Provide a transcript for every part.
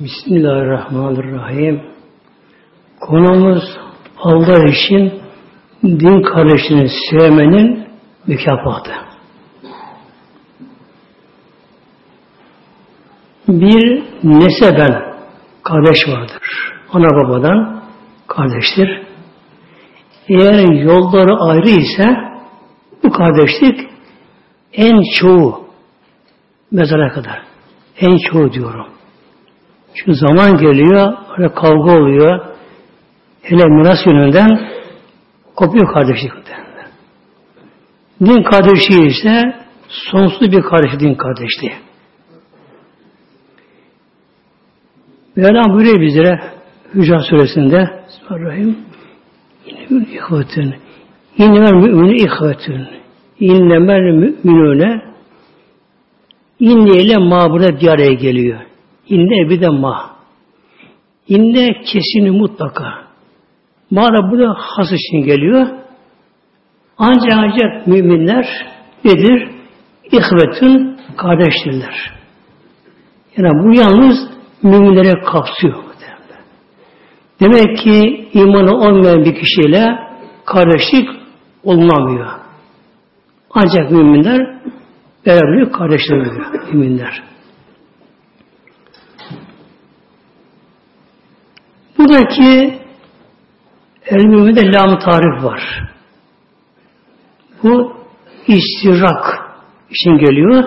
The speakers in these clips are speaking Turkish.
Bismillahirrahmanirrahim. Konumuz Allah için din kardeşini sevmenin mükafatı. Bir neseben kardeş vardır. Ana babadan kardeştir. Eğer yolları ayrı ise bu kardeşlik en çoğu mezara kadar. En çoğu diyorum. Çünkü zaman geliyor, öyle kavga oluyor. Hele miras yönünden kopuyor kardeşlik. Din kardeşliği ise sonsuz bir kardeşlik din kardeşliği. Mevlam buyuruyor bizlere Hücra suresinde Bismillahirrahmanirrahim İnnemel ihvetün İnnemel müminü ihvetün İnnemel müminüne İnne ile ma burada bir geliyor. İnne bir de ma. İnne kesini mutlaka. Ma da burada has için geliyor. Ancak ancak müminler nedir? İhvetün kardeştirler. Yani bu yalnız müminlere kapsıyor. Demek ki imanı olmayan bir kişiyle kardeşlik olunamıyor. Ancak müminler beraber kardeşler. Müminler. Buradaki el müminde lam tarif var. Bu istirak için geliyor.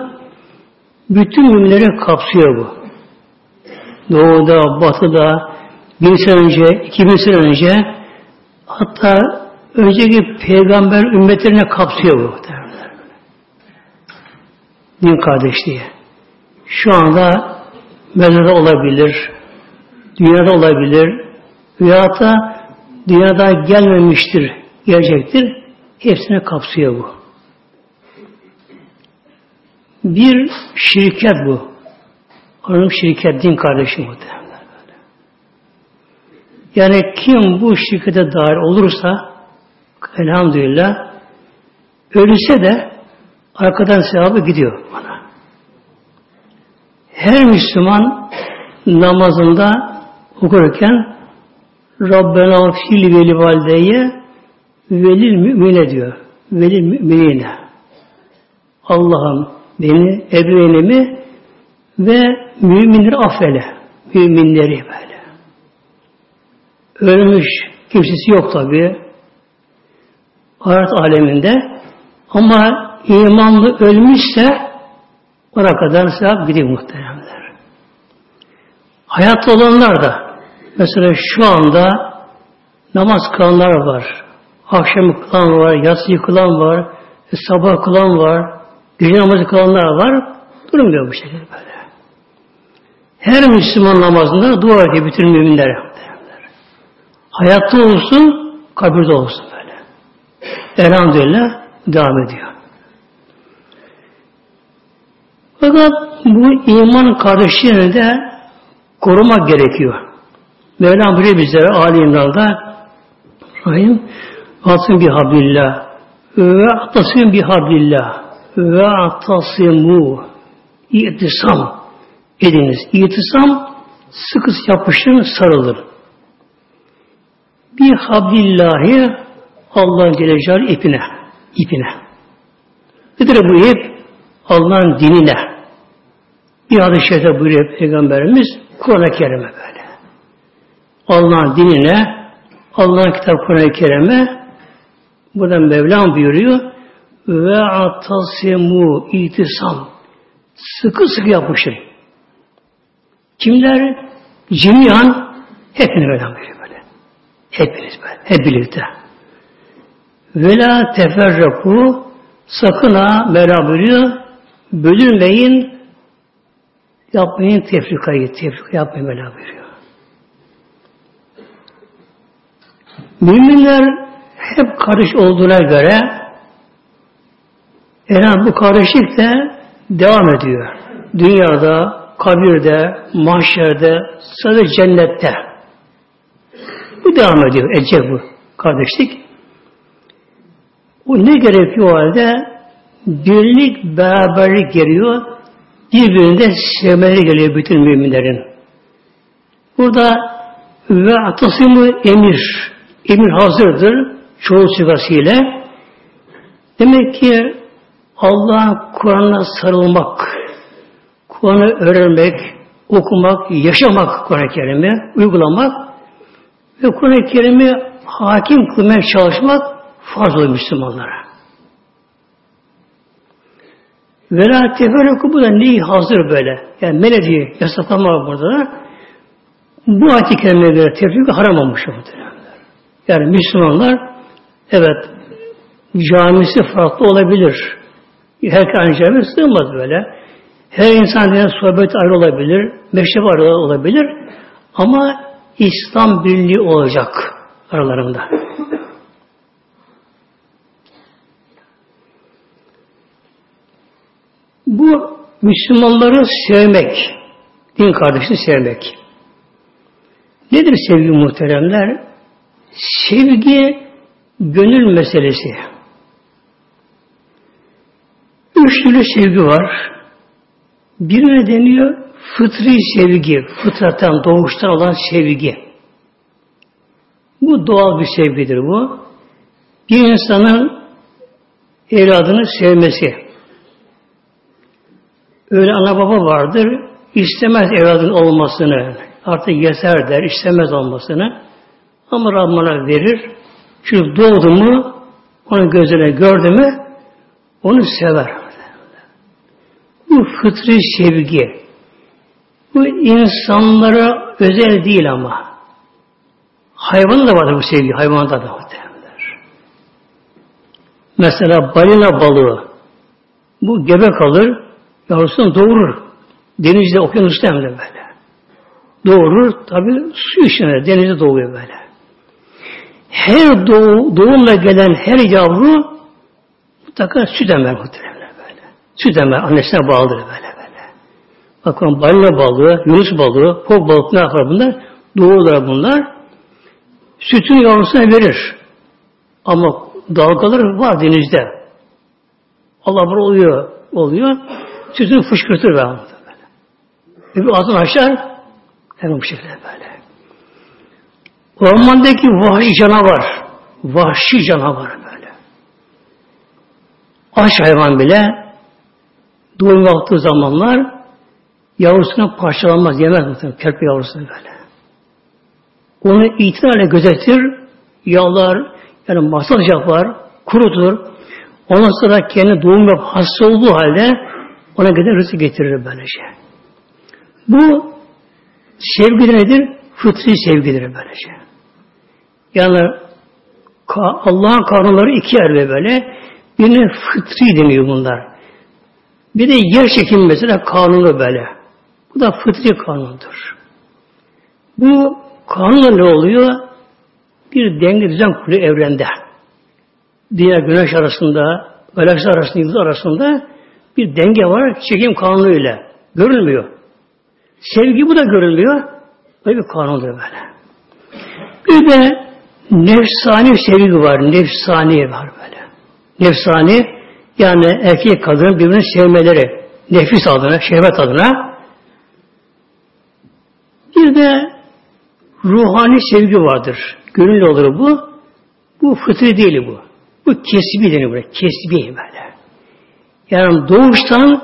Bütün müminleri kapsıyor bu. Doğuda, batıda, bin sene önce, iki bin sene önce hatta önceki peygamber ümmetlerine kapsıyor bu. Din kardeşliği. Şu anda mezarda olabilir, dünyada olabilir, da dünyada gelmemiştir, gelecektir. Hepsine kapsıyor bu. Bir şirket bu. Onun şirket din kardeşi muhtemelen. Yani kim bu şirkete dair olursa elhamdülillah ölürse de arkadan sevabı gidiyor bana. Her Müslüman namazında okurken Rabbena fil veli valideye velil mümine diyor. Velil müminine. Allah'ım beni, ebeveynimi ve müminleri affele. Müminleri böyle. Ölmüş kimsesi yok tabi. Ahiret aleminde. Ama imanlı ölmüşse ona kadar sevap gidiyor muhteremler. Hayatta olanlar da mesela şu anda namaz kılanlar var. Akşam kılan var, yatsı kılan var, sabah kılan var, gece namazı kılanlar var. Durmuyor bu şekilde böyle. Her Müslüman namazında dua ediyor bütün müminlere. Hayatta olsun, kabirde olsun böyle. Elhamdülillah devam ediyor. Fakat bu iman kardeşliğini de korumak gerekiyor. Mevlam buyuruyor bizlere Ali İmran'da Rahim Atın bihabillah ve atasın bihabillah ve atasimu İtisam ediniz. İtisam sıkı yapışın sarılır. Bir hablillahi Allah'ın Celle ipine. ipine. Nedir bu ip? Allah'ın dinine. Bir hadis-i şerifte buyuruyor Peygamberimiz Kur'an-ı Kerim'e böyle. Allah'ın dinine, Allah'ın kitap Kur'an-ı Kerim'e buradan Mevlam buyuruyor ve atasimu itisam sıkı sıkı yapışın. Kimler? Cimiyan hepiniz böyle böyle. böyle. Hepiniz böyle. Hep birlikte. Vela teferraku sakın ha Mevla buyuruyor bölünmeyin yapmayın tefrikayı. Tefrika yapmayın Mevla buyuruyor. Müminler hep karış olduğuna göre yani bu karışık da devam ediyor. Dünyada, kabirde, mahşerde, sadece cennette. Bu devam ediyor. Edecek bu kardeşlik. O ne gerekiyor o halde? Birlik, beraberlik geliyor. Birbirinde sevmeleri geliyor bütün müminlerin. Burada ve atasımı emir. Emir hazırdır. Çoğu sigasıyla. Demek ki Allah'ın Kur'an'ına sarılmak, Kur'an'ı öğrenmek, okumak, yaşamak Kur'an-ı Kerim'i, uygulamak ve Kur'an-ı Kerim'i hakim kılmaya çalışmak farz oluyor Müslümanlara. Vela teferruku bu da neyi hazır böyle. Yani melediği yasaklama burada da bu ayet-i kerimeye göre tefrik haram olmuş muhtemelen. Yani Müslümanlar evet camisi farklı olabilir. Herkes aynı camiye sığmaz böyle. Her insan diye sohbet ayrı olabilir, meşrep ayrı olabilir ama İslam birliği olacak aralarında. Bu Müslümanları sevmek, din kardeşini sevmek. Nedir sevgi muhteremler? Sevgi gönül meselesi. Üç türlü sevgi var. Birine deniyor fıtri sevgi, fıtrattan, doğuştan olan sevgi. Bu doğal bir sevgidir bu. Bir insanın evladını sevmesi. Öyle ana baba vardır, istemez evladın olmasını, artık yeter der, istemez olmasını. Ama Rabbana verir. Çünkü doğdu mu, onun gözüne gördü mü, onu sever. Bu fıtri sevgi. Bu insanlara özel değil ama. Hayvan da vardır bu sevgi. Hayvanda da muhtemelenler. Mesela balina balığı. Bu gebe kalır. Yavrusunu doğurur. Denizde, okyanusta hem de böyle. Doğurur. Tabi su içine, denizde doğuyor böyle. Her doğu, doğumla gelen her yavru mutlaka süt emer muhtemelen. Süt emer annesine bağlıdır böyle böyle. Bakın balina balığı, yunus balığı, fok balığı ne yapar bunlar? Doğurlar bunlar. Sütün yavrusuna verir. Ama dalgalar var denizde. Allah böyle oluyor, oluyor. Sütünü fışkırtır böyle. Bir ağzını açar, hemen bu şekilde böyle. Ormandaki vahşi canavar, vahşi canavar böyle. Aç hayvan bile doğum yaptığı zamanlar yavrusuna parçalanmaz, yemez muhtemelen kerpe yavrusunu böyle. Onu itinayla gözetir, yağlar, yani masaj yapar, kurutur. Ondan sonra kendi doğum yap, hasta olduğu halde ona gider rızık getirir böylece. Bu sevgi nedir? Fıtri sevgidir böylece. Yani Allah'ın kanunları iki yer böyle. Birine fıtri deniyor bunlar. Bir de yer çekimi mesela kanunu böyle. Bu da fıtri kanundur. Bu kanunla ne oluyor? Bir denge düzen kuruyor evrende. Diğer güneş arasında, galaksi arasında, yıldız arasında bir denge var çekim kanunu ile. Görülmüyor. Sevgi bu da görülmüyor. Böyle bir kanundur böyle. Bir de nefsani sevgi var. Nefsani var böyle. Nefsani yani erkek kadın birbirini sevmeleri nefis adına, şehvet adına bir de ruhani sevgi vardır. Gönüllü olur bu. Bu fıtri değil bu. Bu kesbi deniyor böyle. Kesbi böyle. Yani doğuştan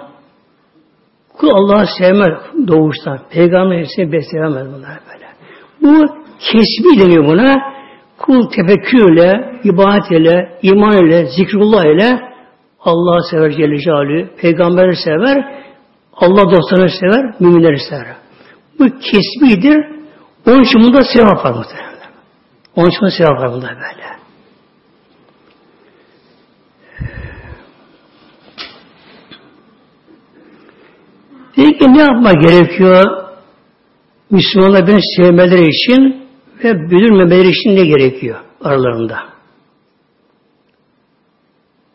kul Allah'ı sevmez doğuştan. Peygamber ise sevemez bunlar böyle. Bu kesbi deniyor buna. Kul tefekkürle, ibadet ile, iman ile, zikrullah ile Allah'ı sever Celle Celaluhu, peygamberi sever, Allah dostlarını sever, müminleri sever. Bu kesbidir. Onun için bunda sevap var muhtemelen. Onun için bunda sevap var bunda böyle. Peki ne yapmak gerekiyor? Müslümanlar beni sevmeleri için ve bölünmemeleri için ne gerekiyor aralarında?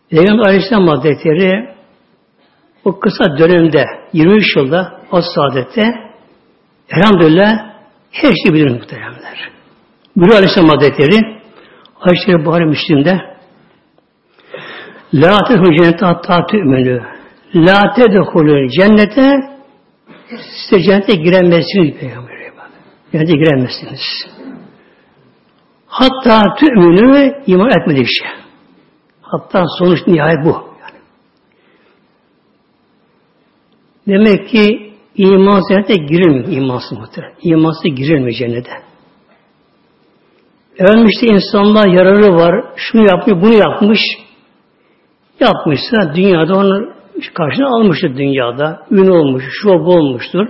Peygamber Aleyhisselam Hazretleri o kısa dönemde 23 yılda o saadette elhamdülillah her şeyi bilir muhteremler. Buyuruyor Aleyhisselam Hazretleri Ayşe Buhari Müslim'de La tedhulü cennete hatta tü'menü La tedhulü cennete size cennete giremezsiniz Peygamber cennete giremezsiniz. Hatta tü'münü iman etmedikçe. Hatta sonuç nihayet bu. Yani. Demek ki iman cennete girilmiyor. İmansız muhtemelen. İmansız girilmiyor cennete. Efendim işte insanlar yararı var. Şunu yapmış, bunu yapmış. Yapmışsa dünyada onu karşına almıştır dünyada. Ün olmuş, şu bu olmuştur.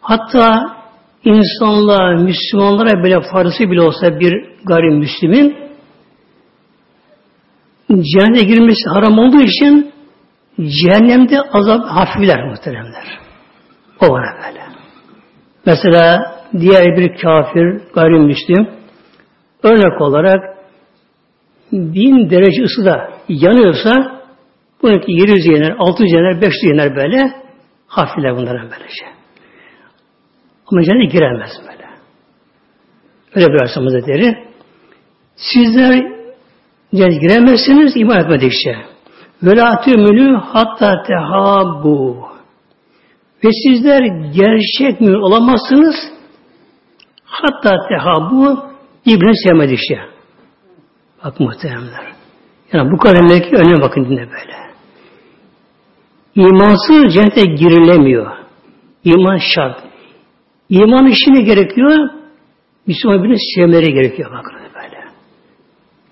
Hatta insanlığa, Müslümanlara bile farzı bile olsa bir gayrimüslimin cehenneme girmesi haram olduğu için cehennemde azap hafifler muhteremler. O var böyle. Mesela diğer bir kafir, gayrimüslim örnek olarak bin derece ısıda yanıyorsa bununki 700 yener, 600 yener, 500 yener böyle hafifler bunların böylece. Ama cennete giremez böyle. Öyle bir arsamız deri. Sizler cennete giremezsiniz iman etmedikçe. Ve la tümünü hatta tehabbu. Ve sizler gerçek mi olamazsınız? Hatta tehabbu birbirini sevmedikçe. Bak muhteremler. Yani bu kadar meleki önüne bakın dinle böyle. İmansız cennete girilemiyor. İman şart. İman işine gerekiyor. Müslüman birbirini sevmeleri gerekiyor. Bakın böyle.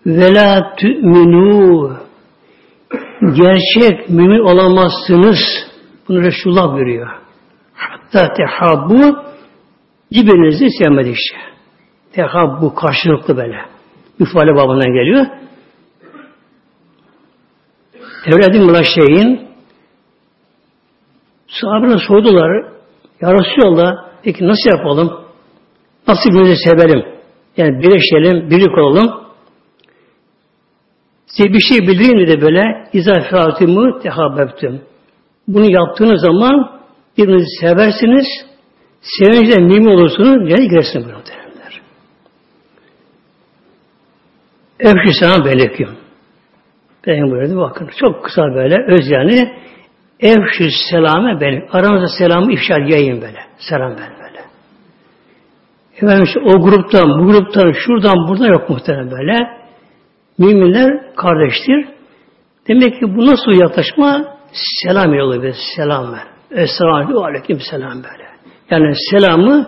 Ve la tü'minû gerçek mümin olamazsınız. Bunu Resulullah buyuruyor. Hatta tehabbu birbirinizi sevmedikçe. Tehabbu karşılıklı böyle. İfale babından geliyor. Evladım buna şeyin sahabeler sordular. Ya Resulallah peki nasıl yapalım? Nasıl birbirimizi sevelim? Yani birleşelim, birlik olalım. Size bir şey bildireyim de böyle izâ feâtimû tehabbebtüm. Bunu yaptığınız zaman birbirinizi seversiniz. Sevinçle mümin olursunuz. Yani girersiniz bu muhtemelenler. Efşi selam beleküm. Benim buyurdu bakın. Çok kısa böyle öz yani Evşü selame benim. Aranızda selamı ifşa yayın böyle. Selam ben böyle. Efendim işte o gruptan, bu gruptan, şuradan, burada yok muhtemelen böyle. Müminler kardeştir. Demek ki bu nasıl yaklaşma? Selam yolu bir selam ver. Esselamu aleyküm selam böyle. Yani selamı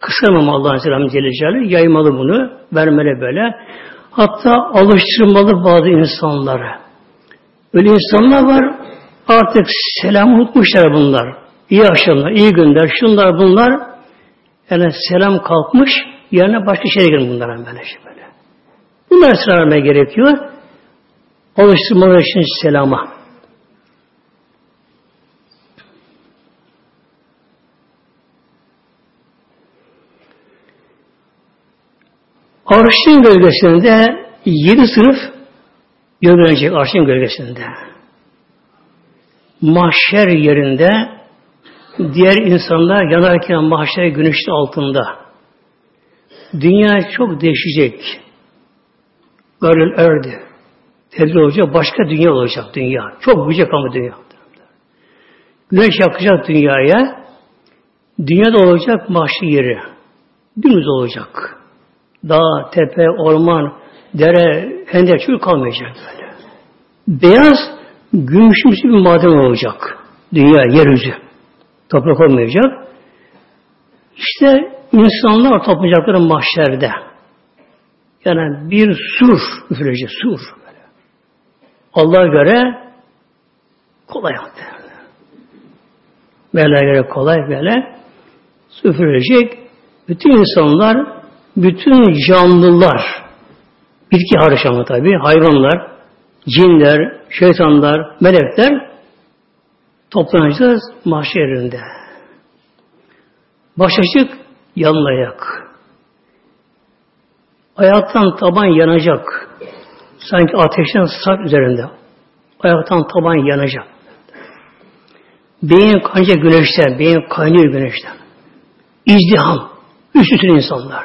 kısamam Allah'ın selamı Celle Celaluhu. Yaymalı bunu. Vermeli böyle. Hatta alıştırmalı bazı insanlara. Öyle insanlar var artık selam unutmuşlar bunlar. İyi akşamlar, iyi günler, şunlar bunlar. Yani selam kalkmış, yerine başka şeye girin bunlara böyle şey böyle. Bunlar ısrar gerekiyor. Alıştırmalar için selama. Arşın gölgesinde yedi sınıf görülecek arşın gölgesinde. Mahşer yerinde diğer insanlar yanarken mahşer güneşin altında. Dünya çok değişecek. Garıl erdi. Tedbir olacak. Başka dünya olacak dünya. Çok büyüyecek ama dünya. Güneş yakacak dünyaya. Dünyada olacak mahşer yeri. Dümdüz olacak. Dağ, tepe, orman, dere, hendek çocuk kalmayacak böyle. Beyaz, gümüşümsü bir maden olacak. Dünya, yeryüzü. Toprak olmayacak. İşte insanlar toplayacakları mahşerde. Yani bir sur üfürecek, sur. Allah'a göre kolay. Mevla'ya göre kolay böyle üfürecek. Bütün insanlar, bütün canlılar, bitki hariç ama tabi, hayvanlar, cinler, şeytanlar, melekler toplanacağız mahşerinde. Baş açık, yalın ayak. Ayaktan taban yanacak. Sanki ateşten sarp üzerinde. Ayaktan taban yanacak. Beyin kanca güneşten, beyin kaynıyor güneşten. İzdiham, üst üstün insanlar.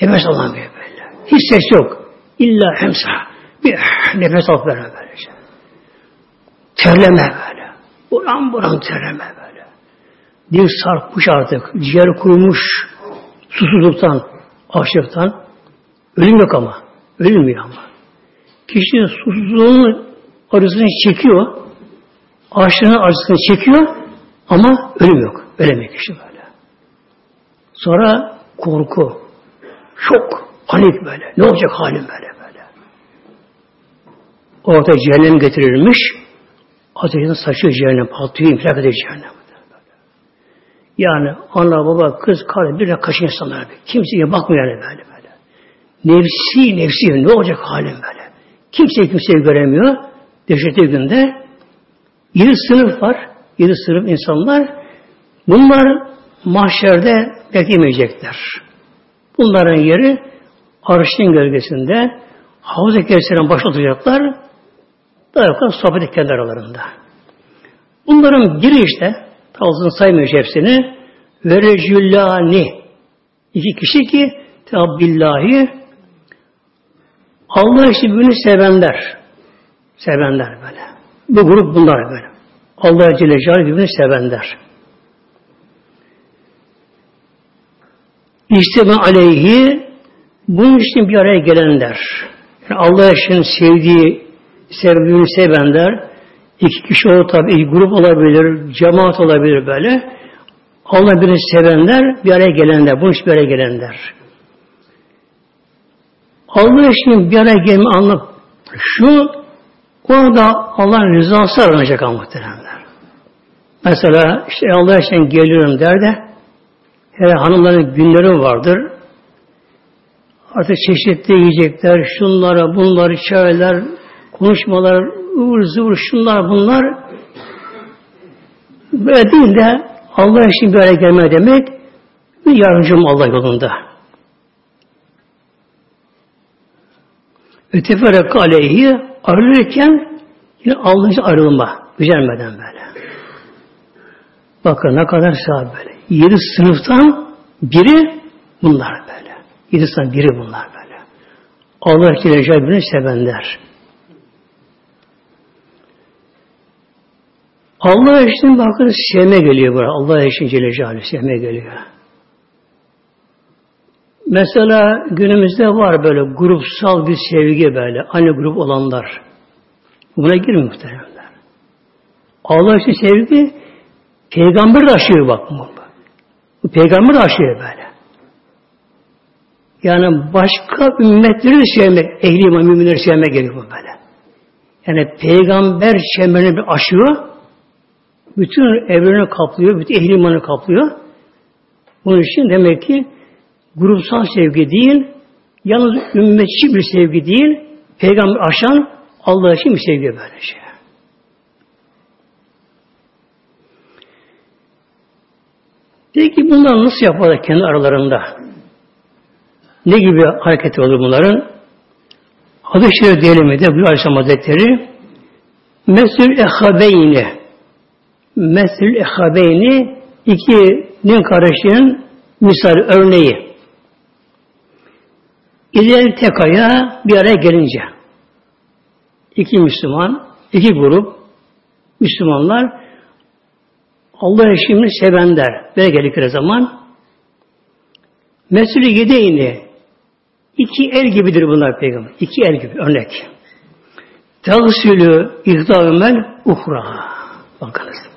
Nefes alamıyor böyle. Hiç ses yok. İlla hemsa. Bir nefes alıp böyle böylece. Terleme böyle. Buram buram terleme böyle. Dil sarkmış artık. Ciğer kurumuş. susuzluktan, açlıktan. Ölüm yok ama. Ölmüyor ama. Kişi susuzluğunu arasını çekiyor. Açlığını arasını çekiyor ama ölüm yok. Ölemiyor kişi böyle. Sonra korku, şok, panik böyle. Ne olacak halim böyle Orada cehennem getirilmiş. Ateşin saçı cehennem patlıyor, infilak ediyor cehennem. Yani ana, baba, kız, karı bir de kaçın insanlar. Kimseye bakmıyor yani böyle böyle. Nefsi, nefsi, ne olacak halim böyle. Kimse kimseyi göremiyor. Dehşetli günde yedi sınıf var. Yedi sınıf insanlar. Bunlar mahşerde beklemeyecekler. Bunların yeri arşın gölgesinde başına oturacaklar. Daha yakın sohbet kendi aralarında. Bunların biri işte Tavzını saymıyor hepsini. Ve recüllani. İki kişi ki Teabbillahi Allah için birbirini sevenler. Sevenler böyle. Bu grup bunlar böyle. Allah Celle Celaluhu birbirini sevenler. İşte ben aleyhi bunun için bir araya gelenler. Yani Allah için sevdiği, sevdiğini sevenler, İki kişi olur tabi, iki grup olabilir, cemaat olabilir böyle. Allah birini sevenler, bir araya gelenler, bu iş bir araya gelenler. Allah için bir araya gelme anlamı şu, orada Allah'ın rızası aranacak muhteremler. Mesela işte Allah için geliyorum der de, hele hanımların günleri vardır. Artık çeşitli yiyecekler, şunlara, bunları, çaylar, konuşmalar, ıvır zıvır şunlar bunlar böyle değil de Allah için bir araya gelme demek bir yardımcım Allah yolunda. Öteferek aleyhi ayrılırken yine Allah için ayrılma. Güzelmeden böyle. Bakın ne kadar sağ böyle. Yedi sınıftan biri bunlar böyle. Yedi sınıftan biri bunlar böyle. Allah için birbirini sevenler. Allah için bakın sevme geliyor buraya. Allah için Celle Celaluhu sevme geliyor. Mesela günümüzde var böyle grupsal bir sevgi böyle. Aynı grup olanlar. Buna girmiyor muhteremler. Allah için sevgi peygamber de aşıyor bak. Bu peygamber de aşıyor böyle. Yani başka ümmetleri de sevmek, ehli iman müminleri sevmek gerekiyor böyle. Yani peygamber çemberini bir aşıyor, bütün evreni kaplıyor, bütün ehli kaplıyor. Bunun için demek ki grupsal sevgi değil, yalnız ümmetçi bir sevgi değil, peygamber aşan Allah için bir sevgi böyle şey. Peki bunlar nasıl yaparlar kendi aralarında? Ne gibi hareket olur bunların? Hadis-i Şerif diyelim de bu Aleyhisselam Hazretleri Mesül ehabeyni Mesul ehabeyni ikinin kardeşinin misal örneği. İleri tekaya bir araya gelince iki Müslüman, iki grup Müslümanlar Allah eşimini sevenler. Böyle geldikleri zaman Mesulü yedeyni iki el gibidir bunlar peygamber. İki el gibi örnek. Tavsülü ihdâmel uhra. Bakınız.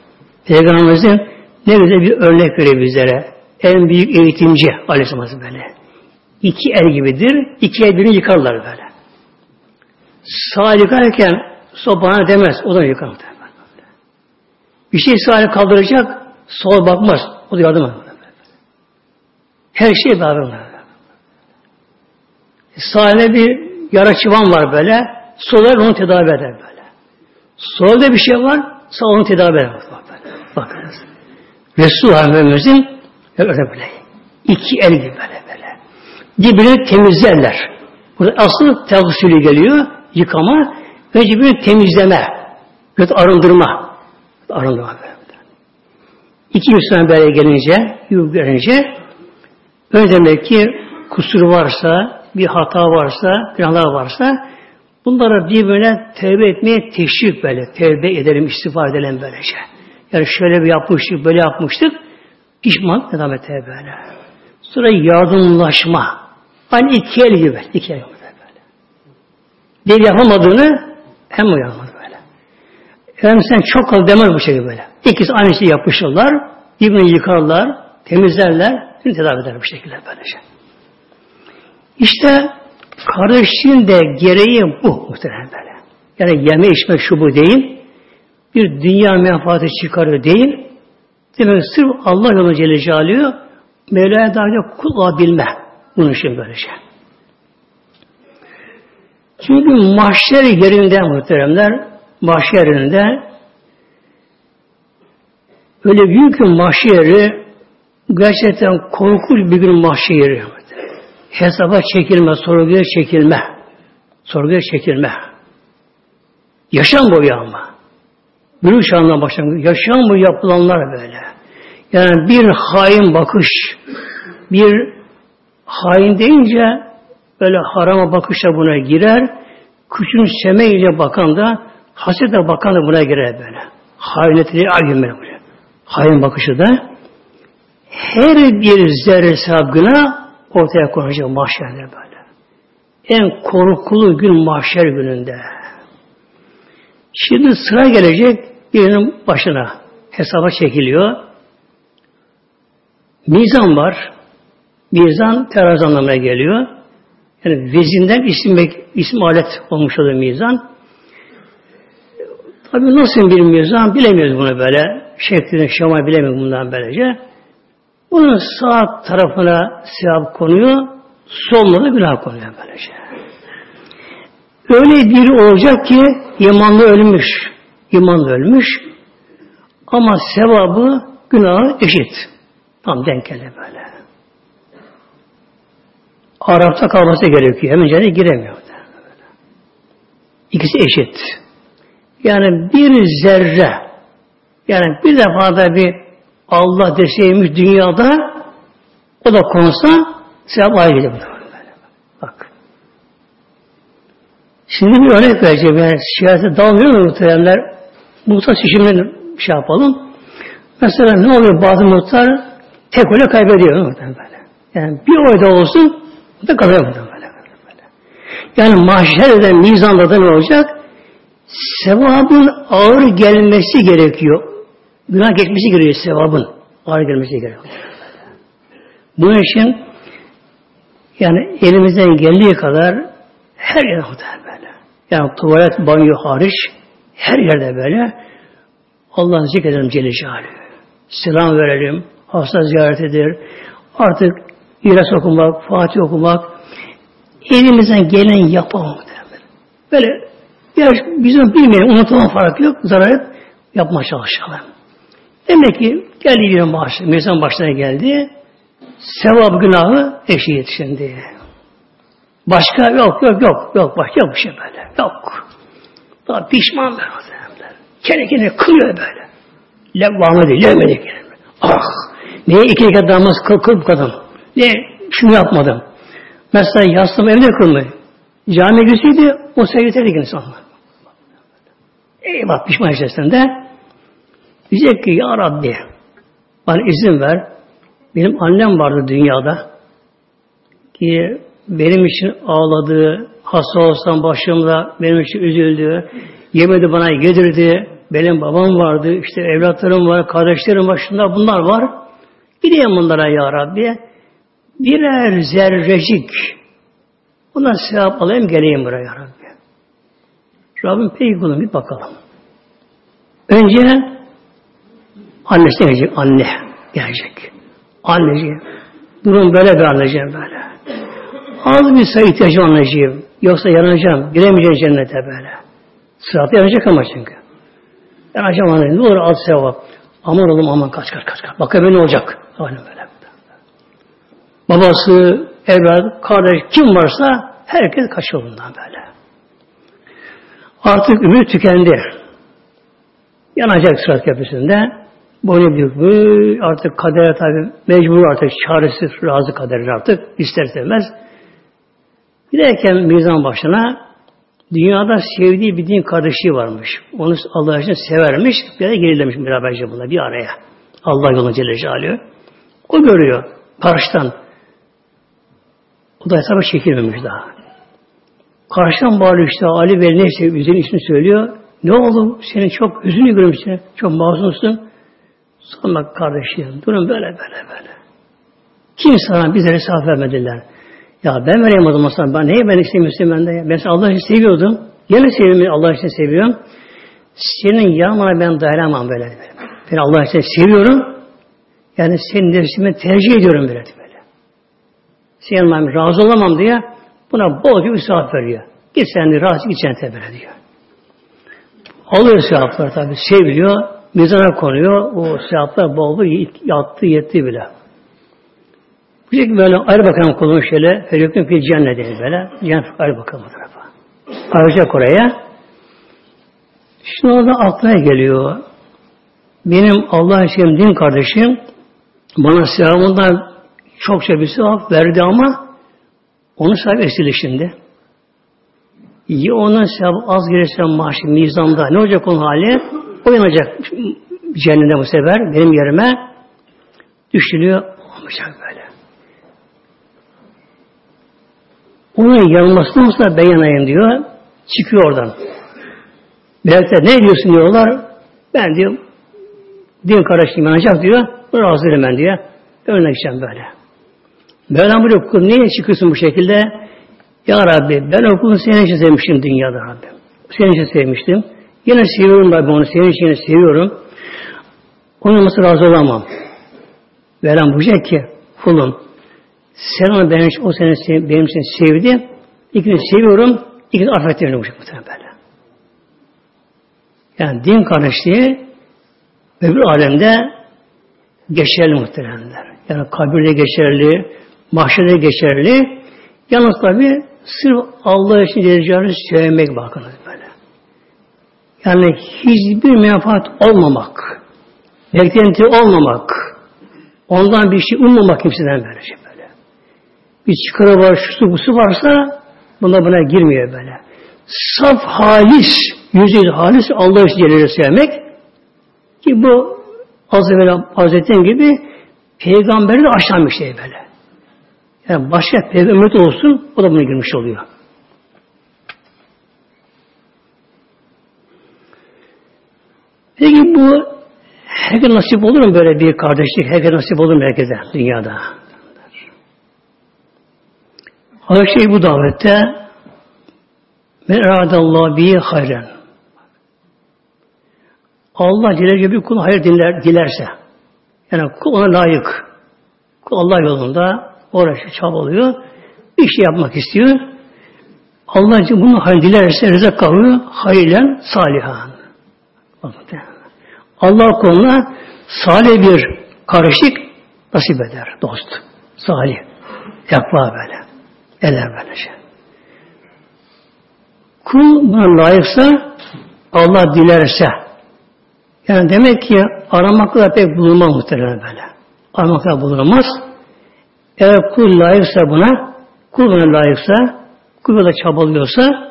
Peygamberimizin ne güzel bir örnek veriyor bizlere. En büyük eğitimci aleyhisselam böyle. İki el gibidir. İki el birini yıkarlar böyle. Sağ yıkarken sol bana demez. O da yıkar. Bir şey sağ kaldıracak sol bakmaz. O da yardım eder. Her şey beraber. Sahne bir yara çıvan var böyle. Sola onu tedavi eder böyle. Solda bir şey var. Sağ onu tedavi eder. Bakınız. Resulullah Efendimiz'in öyle böyle. İki el gibi böyle böyle. Birbirini temizlerler. Burada asıl tevsülü geliyor. Yıkama. Önce birbirini temizleme. Böyle arındırma. Arındırma böyle. İki Müslüman böyle gelince, yuv gelince öyle demek ki kusur varsa, bir hata varsa, günahlar varsa bunlara birbirine tevbe etmeye teşvik böyle. Tevbe edelim, istiğfar edelim böylece. Yani şöyle bir yapmıştık, böyle yapmıştık. Pişman, devam et böyle. Sonra yardımlaşma. Hani iki el gibi. iki el gibi böyle. Bir yapamadığını hem o yapamadı böyle. Yani sen çok kal demez bu şekilde böyle. İkisi aynı şeyi yapışırlar. Birbirini yıkarlar, temizlerler. Tüm tedavi eder bu şekilde böylece. İşte kardeşliğin de gereği bu muhtemelen böyle. Yani yeme içme şu bu değil. Bir dünya menfaati çıkarı değil. Demek sırf Allah yolu Celle Celaluhu Mevla'ya dair kul olabilme. Bunun için böylece. Çünkü mahşer yerinde muhteremler, mahşer yerinde öyle büyük bir mahşeri gerçekten korkunç bir gün mahşeri. Hesaba çekilme, sorguya çekilme. Sorguya çekilme. Yaşam boyu ama. Bülü çağından başlayan yaşam boyu yapılanlar böyle. Yani bir hain bakış, bir hain deyince böyle harama bakışla buna girer, küçük semeyle bakan da, hasetle bakan da buna girer böyle. Hainetli alim böyle. Hain bakışı da her bir zerre sabgına ortaya konacak mahşerde böyle. En korkulu gün mahşer gününde. Şimdi sıra gelecek birinin başına. Hesaba çekiliyor. Mizan var. Mizan terazi anlamına geliyor. Yani vezinden isim, isim alet olmuş oluyor mizan. Tabi nasıl bir mizan bilemiyoruz bunu böyle. Şeklini, şema bilemiyoruz bundan böylece. Bunun sağ tarafına sevap konuyor, soluna da günah konuyor böylece. Öyle biri olacak ki imanlı ölmüş. İmanlı ölmüş. Ama sevabı günahı eşit. Tam denk böyle. Arap'ta kalması gerekiyor. Hemen cennet giremiyor. İkisi eşit. Yani bir zerre yani bir defa da bir Allah deseymiş dünyada o da konsa sevap ayrı gelir. Bak. Şimdi bir örnek vereceğim. Yani siyasete dalmıyor mu muhteremler? Muhtar seçimini şey yapalım. Mesela ne oluyor bazı muhtar tek oyu kaybediyor muhtemelen böyle. Yani bir oy da olsun bu da kazanıyor muhtemelen böyle. Yani mahşerde mizanda da ne olacak? Sevabın ağır gelmesi gerekiyor. Günah geçmesi gerekiyor sevabın. Ağır gelmesi gerekiyor. Bunun için yani elimizden geldiği kadar her yerde böyle. Yani tuvalet, banyo hariç her yerde böyle Allah'ı zikredelim Celle Celaluhu. Selam verelim, hasta ziyaret edir. Artık İlas okumak, Fatih okumak elimizden gelen yapalım. Böyle ya bizim bilmeyen, unutulan fark yok. Zarar et, yapma çalışalım. Demek ki geldi bir baş, mezan başına geldi. Sevap günahı eşit şimdi. Başka yok, yok, yok, yok, başka yok bir şey böyle. Yok. Daha pişman ben o dönemler. Kendi kendine kılıyor böyle. Levvamı değil, levmedi kendine. Ah! Niye iki rekat namaz kıl, kıl bu kadın? Ne? Şunu yapmadım. Mesela yastığım evde kılmıyor. Camiye gitseydi o seyreterdik insanlar. Eyvah pişman içerisinde. Diyecek ki Ya Rabbi bana izin ver. Benim annem vardı dünyada. Ki benim için ağladı, hasta olsam başımda benim için üzüldü. Yemedi bana yedirdi. Benim babam vardı, işte evlatlarım var, kardeşlerim var, şunlar bunlar var. Gideyim bunlara ya Rabbi. Birer zerrecik. Bundan sevap alayım geleyim buraya ya Rabbi. Rabbim peki kulum bir bakalım. Önce annesi gelecek, anne gelecek. Anneciğim. Durum böyle bir anneciğim böyle. Az bir sayı ihtiyacım anneciğim. Yoksa yanacağım. Giremeyeceğim cennete böyle. Sıratı yanacak ama çünkü. Yanacağım anneciğim. Ne olur az sevap. Aman oğlum aman kaç kaç kaç. kaç. Bakalım ne olacak. Aynen böyle. Babası, evlat, kardeş kim varsa herkes kaçıyor bundan böyle. Artık ümit tükendi. Yanacak sırat köprüsünde. Boynu büyük artık kader tabi mecbur artık çaresiz razı kader artık ister istemez. Giderken mizan başına dünyada sevdiği bir din kardeşi varmış. Onu Allah için severmiş. Bir de gerilemiş beraberce buna bir araya. Allah yolunda Celle Celaluhu. O görüyor karşıdan. O da hesaba çekilmemiş daha. Karşıdan bağırıyor işte Ali Bey neyse üzerine ismini söylüyor. Ne oldu? Senin çok üzünü görmüşsün. Çok mazlumsun. Sonra kardeşim durun böyle böyle böyle. Kim sana bize hesap vermediler? Ya ben vereyim o zaman sana. Ben neye ben istemiyorsun ben de? Ben Allah için seviyordum. Yine seviyorum Allah için seviyorum. Senin yanına ben dayanamam böyle. Ben Allah için seviyorum. Yani senin nefsimi tercih ediyorum böyle. böyle. Senin yanına razı olamam diye buna bolca bir sevap veriyor. Git sen de rahat git cennete böyle diyor. Alıyor sevaplar tabi. Seviliyor. Mizana konuyor. O sevaplar bol bol yattı yetti bile. Bu şekilde böyle ayrı bakalım kulun şöyle. Felükün fil cennet dedi böyle. Cennet ayrı bakalım bu tarafa. Ayrıca oraya. Şimdi orada aklına geliyor. Benim Allah için din kardeşim bana sevabından çokça bir sevap verdi ama onu sahibi esili şimdi. Ya onun sevabı az gelirse maaşı mizanda ne olacak onun hali? O yanacak cehenneme bu sefer benim yerime düşülüyor olmayacak böyle. Onun yanılmasını mısın ben yanayım diyor. Çıkıyor oradan. Melekler ne diyorsun diyorlar. Ben diyor din kardeşliğim yanacak diyor. Razı değilim ben diyor. Önüne gideceğim böyle. Mevlam buyuruyor kul niye çıkıyorsun bu şekilde? Ya Rabbi ben okulu senin için sevmiştim dünyada Rabbi. Senin için sevmiştim. Yine seviyorum Rabbi onu. Senin için seviyorum. Onun nasıl razı olamam. Mevlam buyuruyor ki kulum sen onu benim, o seni benim için sevdi. İkini seviyorum. İkini affettim. Muhtemelen böyle. Yani din kardeşliği öbür alemde geçerli muhteremler. Yani kabirde geçerli, mahşerde geçerli. Yalnız tabi sırf Allah için Celle sevmek bakınız böyle. Yani hiçbir menfaat olmamak, beklenti olmamak, ondan bir şey ummamak kimseden böyle şey. Bir çıkarı var, şu bu su varsa buna buna girmiyor böyle. Saf halis, yüzü halis Allah için Celle sevmek ki bu az evvel Hazretin gibi peygamberi de aşan bir şey böyle. Yani başka peygamber olsun o da buna girmiş oluyor. Peki bu herkese nasip olur mu böyle bir kardeşlik? Herkese nasip olur mu herkese dünyada? Hazreti şey bu davette men eradallahu bihi hayren. Allah Celle bir kul hayır diler, dilerse yani kul ona layık. Kul Allah yolunda uğraşıyor, çabalıyor. Bir şey yapmak istiyor. Allah için bunu hayır dilerse rızak kalıyor. Hayırlen salihan. Allah koluna salih bir karışık nasip eder. Dost. Salih. Yakva böyle. Eder böyle şey. Kul buna layıksa Allah dilerse yani demek ki aramakla pek bulunmaz muhtemelen böyle. Aramakla bulunmaz. Eğer kul layıksa buna, kul buna layıksa, kul da çabalıyorsa,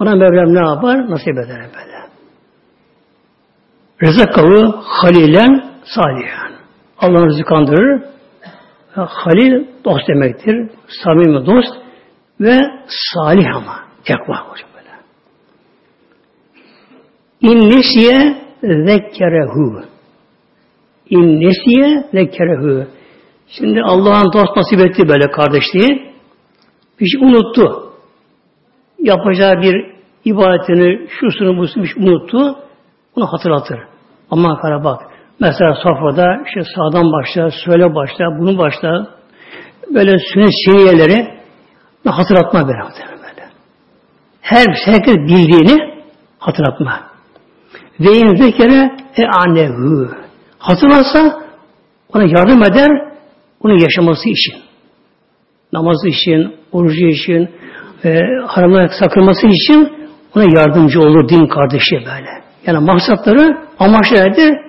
ona Mevlam ne yapar? Nasip eder böyle. Rızakavu halilen salihan. Allah'ın rızıkandırır. Halil dost demektir. Samimi dost ve salih ama. Tekva hocam böyle. İn nesiye zekkerehu. İn nesiye zekkerehu. Şimdi Allah'ın dost nasip etti böyle kardeşliği. Bir şey unuttu. Yapacağı bir ibadetini, şusunu, busunu bir şey unuttu. Bunu hatırlatır. Aman kara bak. Mesela sofrada işte sağdan başla, söyle başla, bunu başla. Böyle sünnet seriyeleri hatırlatma böyle. böyle. Her herkes bildiğini hatırlatma. Ve in zekere e anehu. Hatırlarsa ona yardım eder, onun yaşaması için, namazı için, orucu için, e, haramlar sakınması için ona yardımcı olur din kardeşi böyle. Yani maksatları, amaçları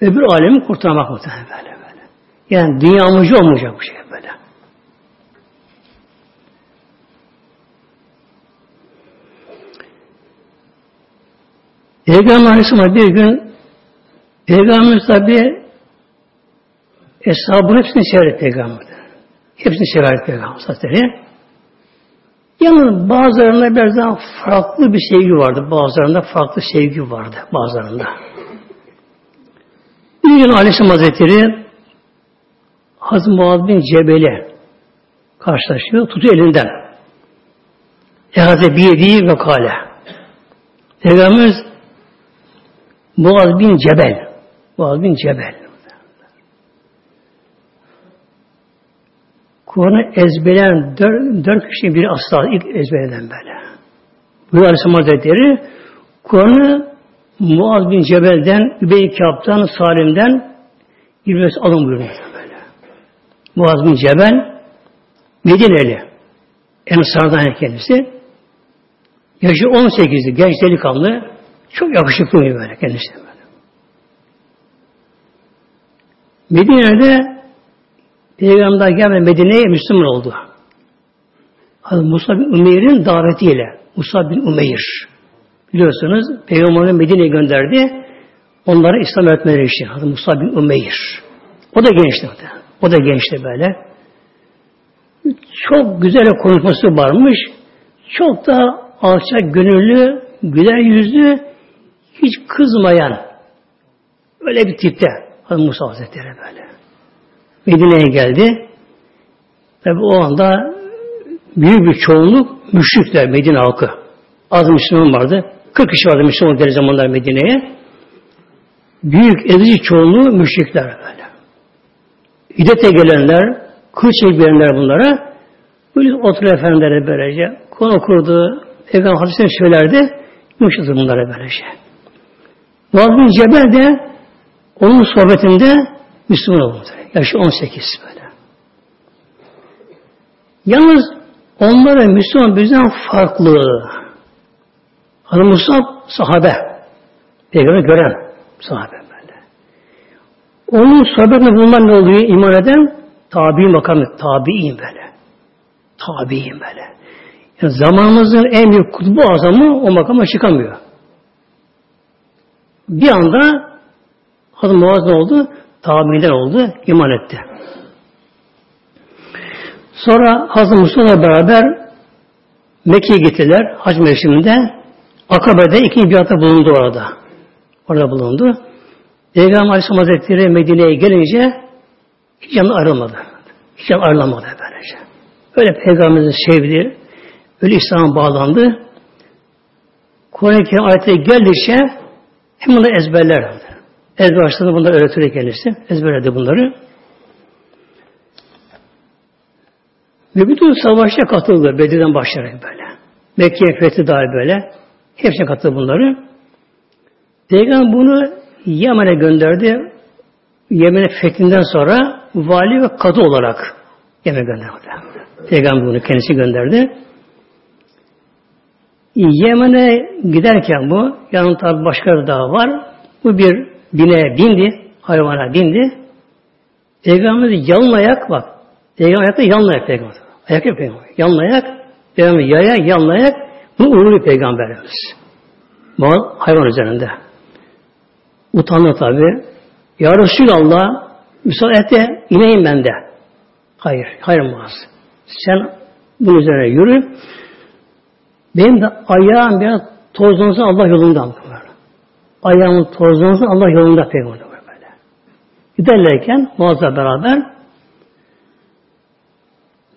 öbür alemi kurtarmak muhtemelen böyle böyle. Yani dünya amacı olmayacak bu şey böyle. Peygamber Aleyhisselam bir gün Peygamberimiz tabi Eshabın hepsini seyretti peygamber. Hepsini sever Peygamber Hazretleri. Yalnız bazılarında biraz daha farklı bir sevgi vardı. Bazılarında farklı sevgi vardı. Bazılarında. Bir gün Aleyhisselam Hazretleri Hazım Muaz bin Cebel'e karşılaşıyor. Tutuyor elinden. Ehaze biyediği ve kale. Peygamberimiz Muaz bin Cebel. Muaz bin Cebel. Kur'an'ı ezberleyen dört, dört kişinin biri asla ilk ezberleden böyle. Bu Aleyhisselam Hazretleri Kur'an'ı Muaz bin Cebel'den, Übey Kâb'dan, Salim'den İblis alın buyuruyor böyle. Muaz bin Cebel Medineli. Ensardan kendisi. Yaşı 18'di. Genç delikanlı. Çok yakışıklı böyle kendisi. Böyle. Medine'de Peygamber gelmeden Medine'ye Müslüman oldu. Musa bin Umeyr'in davetiyle. Musa bin Umeyr. Biliyorsunuz Peygamber'in Medine'ye gönderdi. Onlara İslam öğretmeleri için. Hazreti Musa bin Umeyr. O da gençti. O da gençti böyle. Çok güzel konuşması varmış. Çok da alçak gönüllü, güler yüzlü, hiç kızmayan öyle bir tipte Hazreti Musa Hazretleri böyle. Medine'ye geldi. Tabi o anda büyük bir çoğunluk müşrikler Medine halkı. Az Müslüman vardı. 40 kişi vardı Müslüman o zamanlar Medine'ye. Büyük edici çoğunluğu müşrikler böyle. Hidete gelenler, kılıç gelenler bunlara böyle oturuyor efendilere böylece. Konu kurdu, Peygamber hadisini söylerdi, yumuşatır bunlara böylece. Muaz bin Cebel de onun sohbetinde Müslüman oldu. Yaşı 18 böyle. Yalnız onlara Müslüman bizden farklı. Hanım Musab sahabe. Peygamber gören sahabe böyle. Onun sohbetinde bulunan ne oluyor? İman eden tabi'in makamı. Tabi'in böyle. Tabi'in böyle. Yani zamanımızın en büyük kutbu azamı o makama çıkamıyor. Bir anda Hazreti Muaz ne oldu? Tabi'den oldu, iman etti. Sonra Hazreti Musa'la beraber Mekke'ye gittiler hac mevsiminde. Akabe'de ikinci bir hafta bulundu orada. Orada bulundu. Peygamber Aleyhisselam Hazretleri Medine'ye gelince hiç yanına ayrılmadı. Hiç yanına ayrılamadı böylece. Öyle Peygamberimizin sevdi. Öyle İslam'a bağlandı. Kur'an-ı Kerim ayetleri geldikçe hem bunu ezberler. Ezber başladı bunları öğretiyor kendisi. Ezberledi bunları. Ve bütün savaşa katıldı Bedir'den başlayarak böyle. Mekke fethi dahi böyle. Hepsine katıldı bunları. Peygamber bunu Yemen'e gönderdi. Yemen'e fethinden sonra vali ve kadı olarak Yemen'e gönderdi. Peygamber bunu kendisi gönderdi. Yemen'e giderken bu, yanında tabi başka daha var. Bu bir bine bindi, hayvana bindi. Peygamber yalın ayak bak. Peygamber ayakta yalın ayak peygamber. Ayak yok peygamber. Yalın ayak, peygamber yaya, yalın ayak. Bu uğurlu peygamberimiz. Mal hayvan üzerinde. Utandı tabi. Ya Resulallah müsaade et de ineyim ben de. Hayır, hayır Muaz. Sen bunun üzerine yürü. Benim de ayağım biraz tozlansın Allah yolundan. Ayağımın tozlansın Allah yolunda peygamber böyle. Giderlerken Muaz'la beraber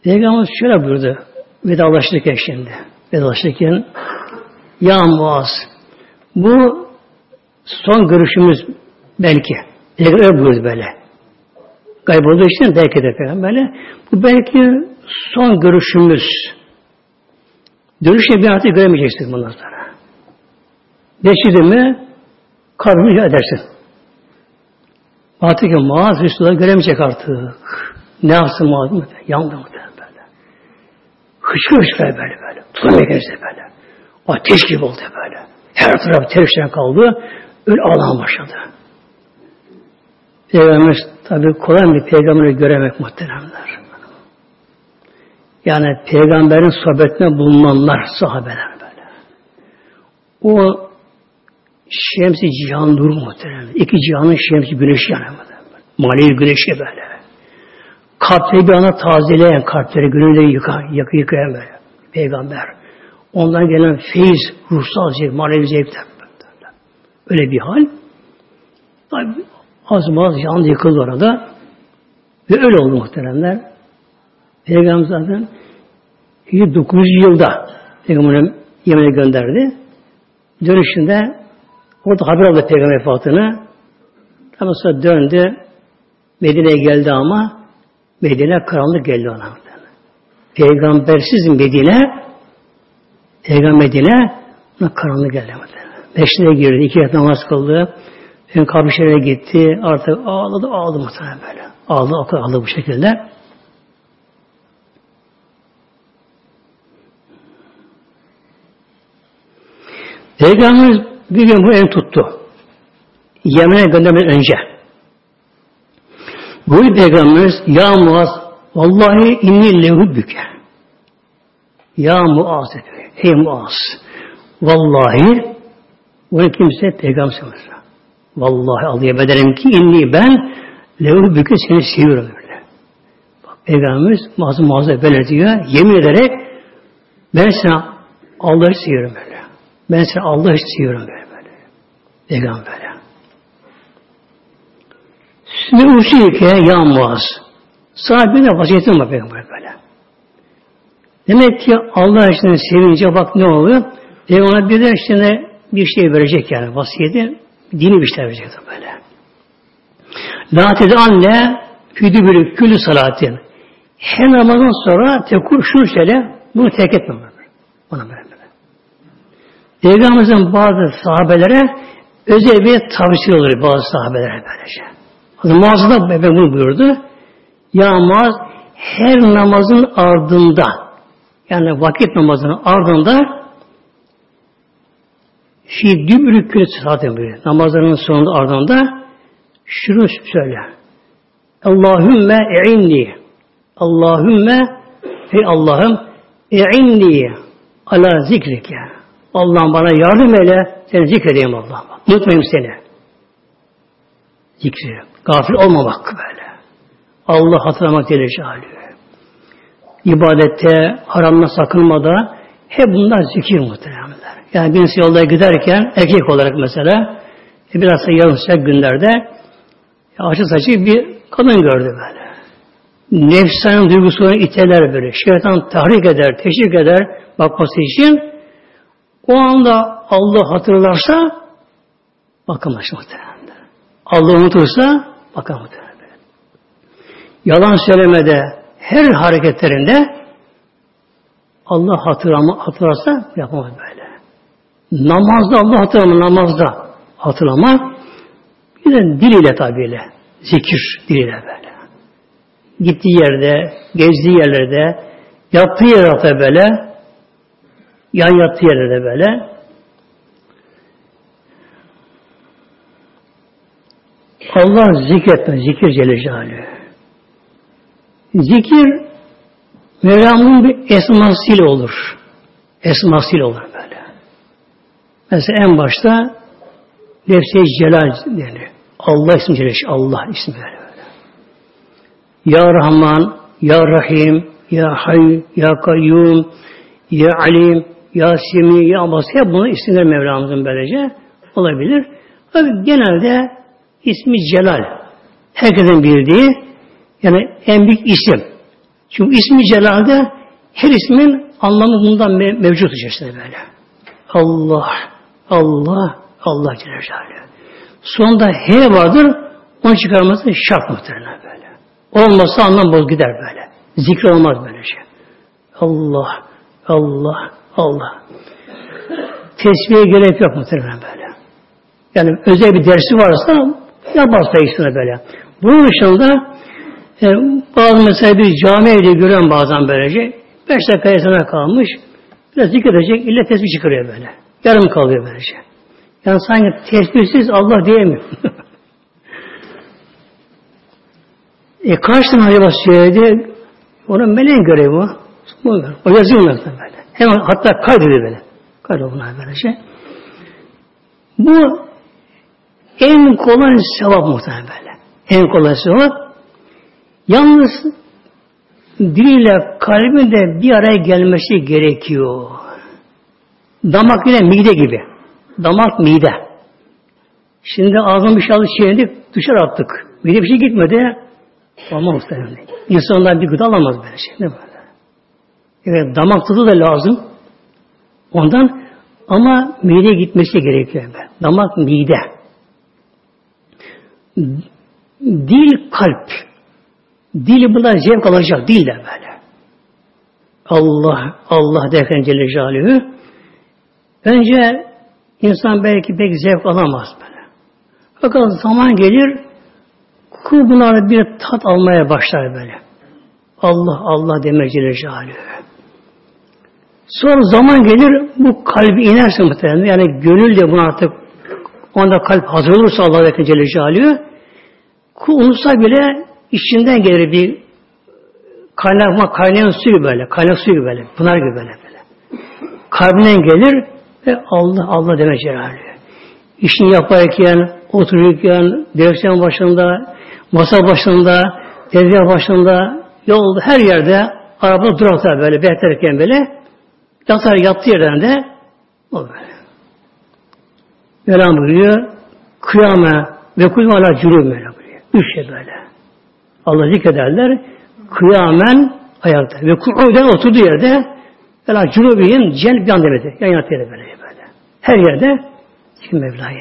Peygamber şöyle buyurdu vedalaşırken şimdi. Vedalaşırken Ya Muaz bu son görüşümüz belki. Peygamber buyurdu böyle. Kaybolduğu için belki de böyle. Bu belki son görüşümüz. Dönüşe bir artık göremeyeceksiniz bundan sonra. Beşidi mi kalbini edersin. Artık Muaz Resulullah göremeyecek artık. Ne yapsın Muaz mı? Yandı mı böyle. Hışkır hışkır böyle böyle. Tutamıyor kendisi böyle. Ateş gibi oldu böyle. Her taraf terişten kaldı. Öyle ağlamaya başladı. Peygamber tabi kolay bir peygamberi göremek muhteremler. Yani peygamberin sohbetine bulunanlar, sahabeler böyle. O şemsi cihan nuru muhterem. İki cihanın şemsi güneşi yani. Manevi güneşi böyle. kalpleri bir anda tazeleyen, kalpleri, gönülleri yıkar, yıkı, yıkayan böyle. Peygamber. Ondan gelen feyiz, ruhsal zevk, manevi zevkler. Öyle bir hal. Tabi az az yandı yıkıldı orada. Ve öyle oldu muhteremler. Peygamber zaten 900 yılda Peygamber'in Yemen'e gönderdi. Dönüşünde orada haber aldı Peygamber vefatını. Ama sonra döndü. Medine'ye geldi ama Medine karanlık geldi ona. Peygambersiz Medine Peygamber Medine ona karanlık geldi. Meşrine girdi. iki yat namaz kıldı. Ön kabişlere gitti. Artık ağladı ağladı muhtemelen böyle. Ağladı o ağladı bu şekilde. Peygamberimiz bir gün bu ev tuttu. Yemen'e göndermeden önce. Bu Peygamberimiz Ya Muaz Vallahi inni lehubbüke Ya Muaz dedi. Ey Muaz Vallahi bunu kimse Peygamber Vallahi Allah'a bederim ki inni ben lehubbüke seni seviyorum böyle. Bak, Peygamberimiz Muaz'ı Muaz'a böyle diyor. Yemin ederek ben sana Allah'ı seviyorum böyle. Ben seni Allah istiyorum böyle böyle. Peygamber. Şimdi usike ya Muaz. Sahibi de vaziyetim var peygamber böyle. Demek ki Allah için sevince bak ne oluyor? Peygamber bir de işte bir şey verecek yani vasiyeti dini bir şey verecek böyle. La tedi anne füdübülü külü salatin. Her namazdan sonra tekur şunu söyle, bunu tek etme. Ona böyle. Peygamberimizin bazı sahabelere özel bir tavsiye olur bazı sahabelere böylece. Muaz da bunu buyurdu. Ya Muaz her namazın ardında yani vakit namazının ardında fi dübrü kül zaten böyle. Namazların sonunda ardında şunu söyle. Allahümme e'inni Allahümme ey Allah'ım e'inni ala zikrike Allah'ım bana yardım eyle, seni zikredeyim Allah'ım. Unutmayayım seni. Zikri. Gafil olmamak böyle. Allah hatırlamak Celle İbadette, haramla sakınmada hep bunlar zikir muhtemelenler. Yani birisi yolda giderken erkek olarak mesela e, biraz da yarım günlerde ya açı saçı bir kadın gördü böyle. Nefsanın duygusunu iteler böyle. Şeytan tahrik eder, teşvik eder bakması için o anda Allah hatırlarsa bakamaz muhtemelen. Allah unutursa bakamaz muhtemelen. Yalan söylemede her hareketlerinde Allah hatırlama, hatırlarsa yapamaz böyle. Namazda Allah hatırlama, namazda hatırlama. Bir de diliyle tabiyle. Zikir diliyle böyle. Gittiği yerde, gezdiği yerlerde, yaptığı yerde böyle Yan yattığı yerde böyle. Allah zikretme, zikir Celle. Zikir Mevlam'ın bir esmasıyla olur. Esmasıyla olur böyle. Mesela en başta nefsi celal yani Allah ismi Celle Allah ismi böyle, böyle. Ya Rahman, Ya Rahim, Ya Hay, Ya Kayyum, Ya Alim, ya Semi, Ya Abbas hep bunu isimler Mevlamızın böylece olabilir. Tabi genelde ismi Celal. Herkesin bildiği yani en büyük isim. Çünkü ismi Celal'de her ismin anlamı bundan mev mevcut içerisinde böyle. Allah, Allah, Allah Celle. Sonunda H vardır, onu çıkarması şart muhtemelen böyle. Olmasa anlam boz gider böyle. Zikir olmaz böyle şey. Allah, Allah, Allah. Tesbihe gerek yok muhtemelen böyle. Yani özel bir dersi varsa yapmaz peygamber böyle. Bunun dışında e, bazı mesela bir cami evde gören bazen böylece beş dakika sana kalmış biraz zikredecek illa tesbih çıkarıyor böyle. Yarım kalıyor böylece. Yani sanki tesbihsiz Allah diyemiyor. e kaç tane acaba söyledi? Onun meleğin görevi o. O yazıyor böyle. Hemen hatta kaydediyor böyle. Kaydediyor bunlar böyle şey. Bu en kolay sevap muhtemelen böyle. En kolay sevap. Yalnız diliyle kalbin de bir araya gelmesi gerekiyor. Damak yine mide gibi. Damak mide. Şimdi ağzına bir şey aldık, çiğnedik, dışarı attık. Mide bir şey gitmedi. Olmaz muhtemelen. İnsanlar bir gıda alamaz böyle şey. Ne böyle? Evet, damak tadı da lazım. Ondan ama mide gitmesi gerekiyor. Damak mide. Dil kalp. Dil bundan zevk alacak. Dil de böyle. Allah, Allah derken Celle Celaluhu. Önce insan belki pek zevk alamaz böyle. Fakat zaman gelir kul bunlara bir tat almaya başlar böyle. Allah Allah demek Celle Celaluhu. Sonra zaman gelir bu kalbi inerse muhtemelen. Yani gönül de buna artık onda kalp hazır olursa Allah ve Celle Celaluhu kul unutsa bile içinden gelir bir kaynama, kaynayan suyu böyle, kaynak suyu böyle, pınar gibi böyle böyle. Kalbinden gelir ve Allah Allah demek Celaluhu. İşini yaparken, otururken, direksiyon başında, masa başında, tezgah başında, yolda, her yerde, araba durakta böyle, beklerken böyle, yatar yattığı yerden de o böyle. Mevlam buyuruyor, kıyame ve kulme ala cürüm böyle buyuruyor. Üç şey böyle. Allah zikrederler, kıyamen ayakta ve ku'uden oturduğu yerde Vela cunubihim cel bir an demedi. Yan yana böyle böyle. Her yerde zikir Mevla'yı.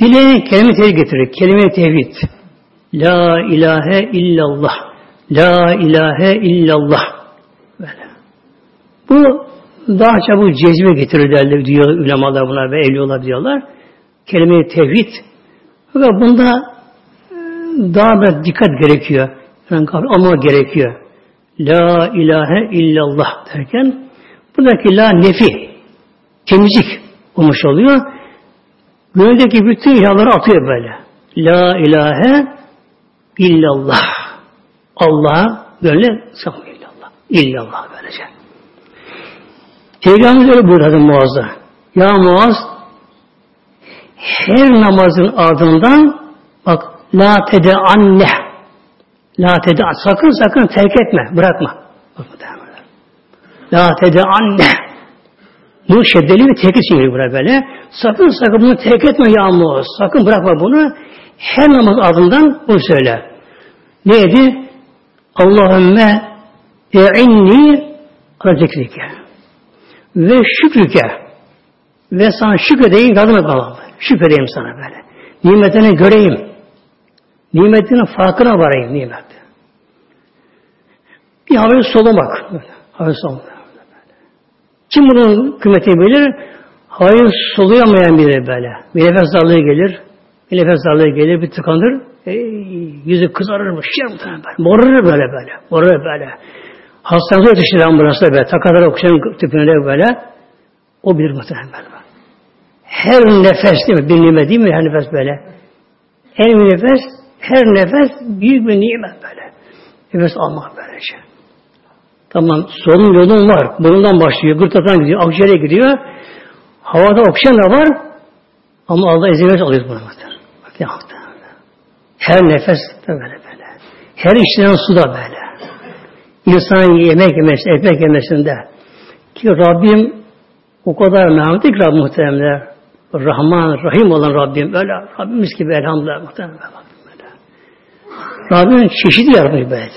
Dileğine kelime tevhid getirir. Kelime tevhid. La ilahe illallah. La ilahe illallah. Böyle. Bu daha çabuk cezbe getirir derler diyor ulemalar buna ve evliyorlar diyorlar. Kelime tevhid. Fakat bunda daha da dikkat gerekiyor. Yani ama gerekiyor. La ilahe illallah derken buradaki la nefi temizlik olmuş oluyor. Gönüldeki bütün ilahları atıyor böyle. La ilahe illallah. Allah'a böyle sakın illallah. İllallah böylece. Peygamber öyle buyurdu Muaz'da. Ya Muaz her namazın ardından bak la tede anne la tede sakın sakın terk etme bırakma. La tede anne bu şeddeli bir tehdit çeviriyor buraya böyle. Sakın sakın bunu terk etme ya Muaz. Sakın bırakma bunu. Her namaz ardından bunu söyle. Neydi? Allahümme e'inni ala zikrike ve şükrüke ve sana şükredeyim yardım et bana. Şükredeyim sana böyle. Nimetini göreyim. Nimetinin farkına varayım nimet. Bir hafif solumak. Hafif solumak. Kim bunun kıymetini bilir? Hayır soluyamayan biri böyle. Bir nefes darlığı gelir. Bir nefes darlığı gelir, bir tıkanır. E, yüzü kızarır, şişer muhtemelen böyle. Morarır böyle böyle. Morarır böyle. Hastanede yetişir ambulansda böyle. Takarlar oksijen tüpüne böyle. O bilir muhtemelen böyle. Her nefes değil mi? Bir nimet değil mi? Her nefes böyle. Her nefes, her nefes büyük bir nimet böyle. Nefes almak böylece. Tamam solun yolun var. Burundan başlıyor. Gırtlaktan gidiyor. Akciğere gidiyor. Havada oksijen de var. Ama Allah izin verirse alıyoruz bunu. Bak ya Her nefes de böyle böyle. Her içtiğinden su da böyle. İnsan yemek yemesi, ekmek yemesinde. Ki Rabbim o kadar merhametli ki Rabbim muhtemelen. Rahman, Rahim olan Rabbim. Öyle Rabbimiz gibi elhamdülillah muhtemelen. Rabbim çeşitli yaratmış böyle.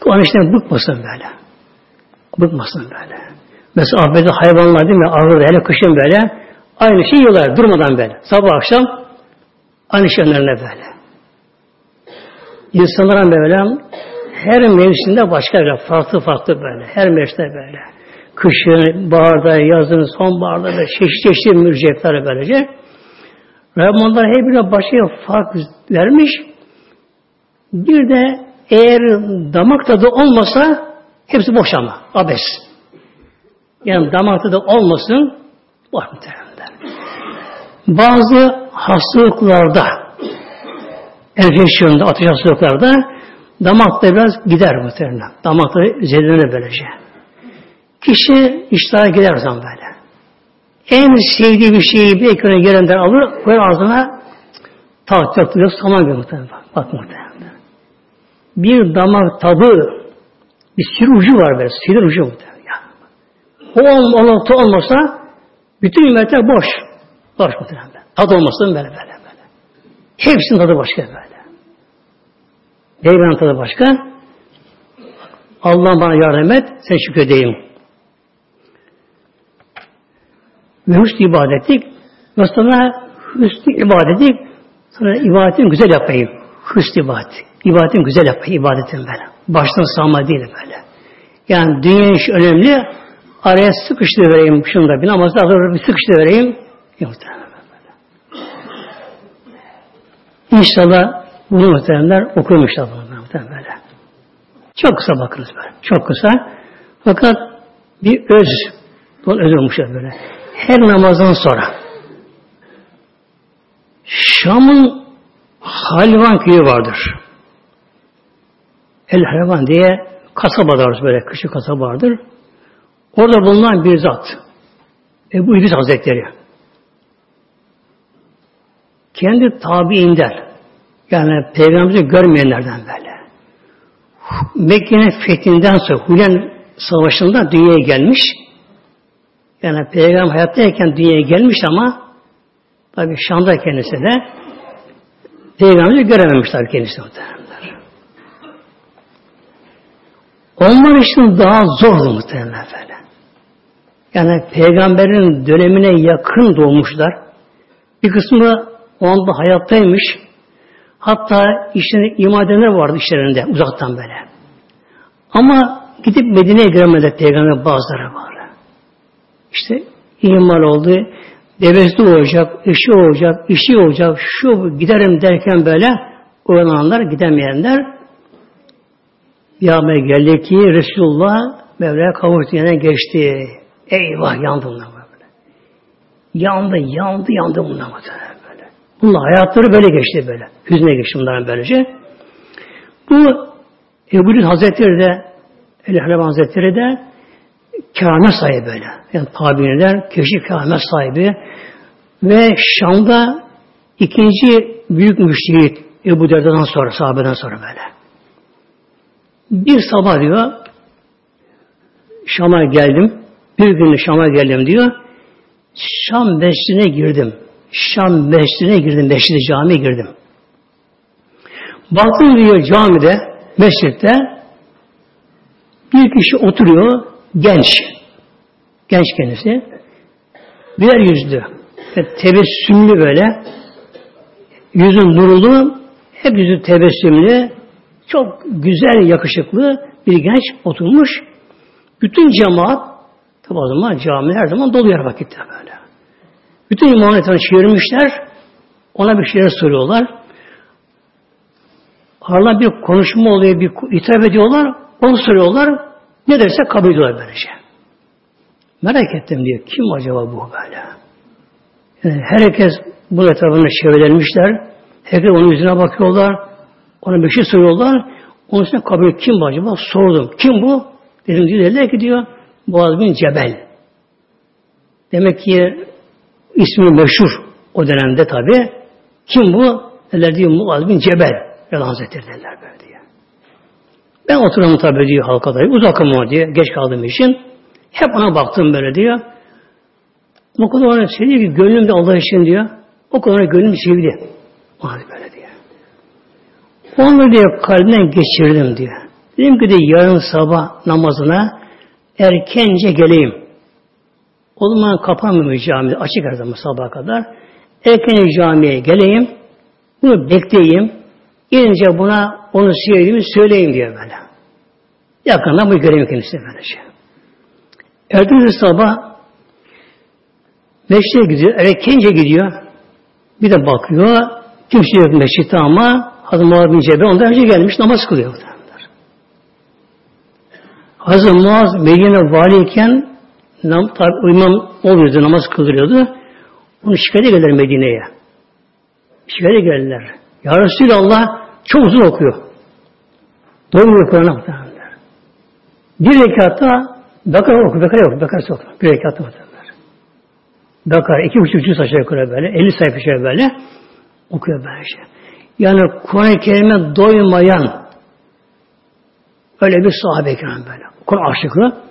Kur'an işten bıkmasın böyle. Bıkmasın böyle. Mesela ahbede hayvanlar değil mi? Ağır hele kışın böyle. Aynı şey yiyorlar durmadan böyle. Sabah akşam aynı şeylerine böyle. İnsanlara böyle her mevsimde başka böyle farklı farklı böyle. Her mevsimde böyle. Kışın, baharda, yazın, sonbaharda böyle çeşitli çeşitli mürcekler böylece. Rabbim onlara her birine başka fark vermiş. Bir de eğer damak tadı olmasa hepsi boş ama. Abes. Yani damak tadı olmasın boş muhtemelen. Bazı hastalıklarda enfeksiyonda, ateş hastalıklarda damak da biraz gider muhtemelen. Damak da zedelenir böylece. Kişi iştahı gider zaman böyle. En sevdiği bir şeyi bir ekrana gelenden alır, koyar ağzına tak tak tak tamam gibi muhtemelen. Bak muhtemelen bir damak tadı Bir sihir ucu var böyle. Sihir ucu muhtemelen. O olmakta olmasa bütün ümmetler boş. Boş muhtemelen. Tadı olmasın böyle böyle böyle. Hepsinin tadı başka böyle. Peygamberin tadı başka. Allah bana yardım et, sen şükredeyim. Ve hüsnü ibadetlik sonra hüsnü ibadetlik sonra ibadetin güzel yapayım. Hüsnü ibadet. İbadetin güzel yapayım, ibadetin böyle. Baştan sağma değil böyle. Yani dünya iş önemli, araya sıkıştı vereyim şunu da bir namazda bir sıkıştı vereyim. Yok İnşallah bunu muhteremler okumuşlar bunu muhterem böyle. Çok kısa bakınız böyle. Çok kısa. Fakat bir öz, bu öz olmuşlar böyle. Her namazdan sonra Şam'ın Halvan köyü vardır. El Halvan diye kasaba vardır böyle, küçük kasaba vardır. Orada bulunan bir zat. Ebu İdris Hazretleri. Kendi tabiinden. Yani peygamberi görmeyenlerden böyle. Mekke'nin fethinden sonra Hulen Savaşı'nda dünyaya gelmiş. Yani peygamber hayattayken dünyaya gelmiş ama tabi Şam'da kendisi de peygamberi görememiş tabi kendisi muhtemelenler. Onlar için daha zordu muhtemelen böyle. Yani peygamberin dönemine yakın doğmuşlar. Bir kısmı o anda hayattaymış. Hatta işlerinde iman edenler vardı işlerinde uzaktan böyle. Ama gidip Medine'ye giremedi peygamber bazıları var. İşte iman oldu. Devesi olacak, işi olacak, işi olacak, şu giderim derken böyle olanlar gidemeyenler Yağmaya geldi ki Resulullah Mevla'ya kavuştu yana geçti. Eyvah yandı bunlar böyle. Yandı, yandı, yandı bunlar böyle. Bunlar hayatları böyle geçti böyle. Hüzne geçti bunların böylece. Bu Ebu Hazretleri de Elhamdülillah Hazretleri de kâhmet sahibi böyle. Yani tabirler keşif kâhmet sahibi ve Şam'da ikinci büyük müştehit Ebu Derda'dan sonra, sahabeden sonra böyle. Bir sabah diyor Şam'a geldim. Bir gün Şam'a geldim diyor. Şam mescidine girdim. Şam mescidine girdim. Mescid-i camiye girdim. Baktım diyor camide, mescitte bir kişi oturuyor, genç. Genç kendisi. Birer yüzlü. Tebessümlü böyle. Yüzün nurulu, hep yüzü tebessümlü, çok güzel, yakışıklı bir genç oturmuş. Bütün cemaat tabi o zaman cami her zaman dolu yer vakitte böyle. Bütün imamın etrafını çevirmişler. Ona bir şeyler soruyorlar. Aralarında bir konuşma oluyor, bir hitap ediyorlar. Onu soruyorlar. Ne derse kabul ediyorlar böylece. Merak ettim diyor. Kim acaba bu böyle? Yani herkes bu etrafını çevrelenmişler. Herkes onun yüzüne bakıyorlar. Ona bir şey soruyorlar. Onun için kabul kim bu acaba? Sordum. Kim bu? Dedim diyor. Dediler ki diyor Boğaz bin Cebel. Demek ki ismi meşhur o dönemde tabi. Kim bu? Dediler diyor Muaz bin Cebel. Yalan Hazretleri dediler böyle diye. Ben oturamam tabi diyor halkada. Uzakım o diye. Geç kaldığım için. Hep ona baktım böyle diyor. O kadar ona sevdi ki gönlümde Allah için diyor. O kadar gönlüm sevdi. Ona böyle diyor. Onu diyor kalbinden geçirdim diyor. Dedim ki de yarın sabah namazına erkence geleyim. O zaman kapanmıyor cami. Açık her zaman sabaha kadar. Erken camiye geleyim. Bunu bekleyeyim. Gelince buna onu sevdiğimi söyleyeyim diyor böyle. Yakından bu göreyim kendisi böylece. Ertesi sabah meşte gidiyor, erkence gidiyor. Bir de bakıyor, kimse yok meşritte ama Hazreti Muaz bin Cebel ondan önce gelmiş namaz kılıyor. Hazreti Muaz Medine valiyken nam, tabi, imam olmuyordu, namaz kıldırıyordu. Onu şikayet gelirler Medine'ye. Şikayet gelirler. Ya Resulallah çok uzun okuyor. Doymuyor Kur'an'a muhtemelen. Bir rekatta Bekara oku, Bekara oku, Bekara oku. Bir rekatta muhtemelen. Bekara iki buçuk yüz aşağı yukarı böyle, elli sayfa şöyle böyle okuyor böyle şey. Yani Kur'an-ı Kerim'e doymayan Öyle bir sahabe kiram böyle. Kur'an aşıkı.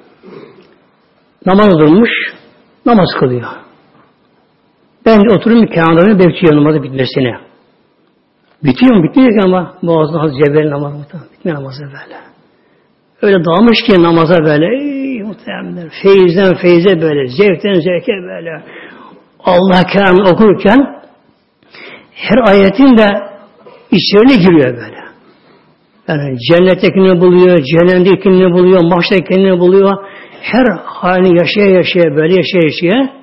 Namaz durmuş. Namaz kılıyor. Ben de oturuyorum kenarlarına bekliyorum namazı bitmesini. Bitiyor mu? Bitmiyor ki ama boğazına Hazreti Cebrail namazı bitmiyor namazı böyle. Öyle dalmış ki namaza böyle ey muhteremler feyizden feyze böyle zevkten zevke böyle Allah kelamını okurken her ayetin de içlerine giriyor böyle. Yani cennettekini buluyor, cehennemdekini buluyor, mahşerdekini buluyor. Her halini yaşaya yaşaya böyle yaşaya yaşaya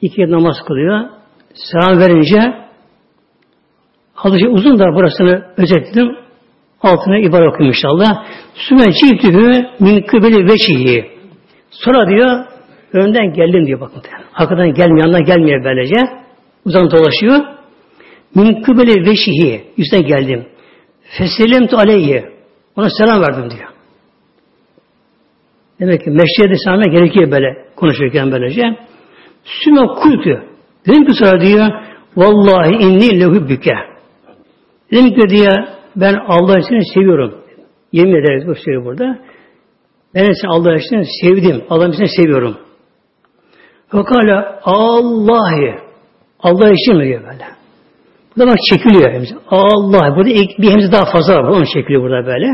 iki namaz kılıyor. Selam verince hadisi uzun da burasını özetledim. Altına ibaret okuyayım inşallah. Sümen çiftühü min kıbeli veçihi. Sonra diyor önden geldim diyor bakın. Arkadan yandan gelmiyor böylece. Uzan dolaşıyor. Min kıbeli veçihi. Yüzden geldim. Feselemtu aleyhi. Ona selam verdim diyor. Demek ki meşriyede selamına gerekiyor böyle konuşurken böylece. Süme kultu. Dedim ki sonra diyor Vallahi inni lehu büke. Dedim ki diyor ben Allah için seviyorum. Yemin ederiz bu söylüyor burada. Ben seni Allah için sevdim. Allah için seviyorum. Fakala Allah'ı Allah için mi diyor böyle. Bak çekiliyor hemze. Allah. Burada bir hemze daha fazla var. Onun çekiliyor burada böyle.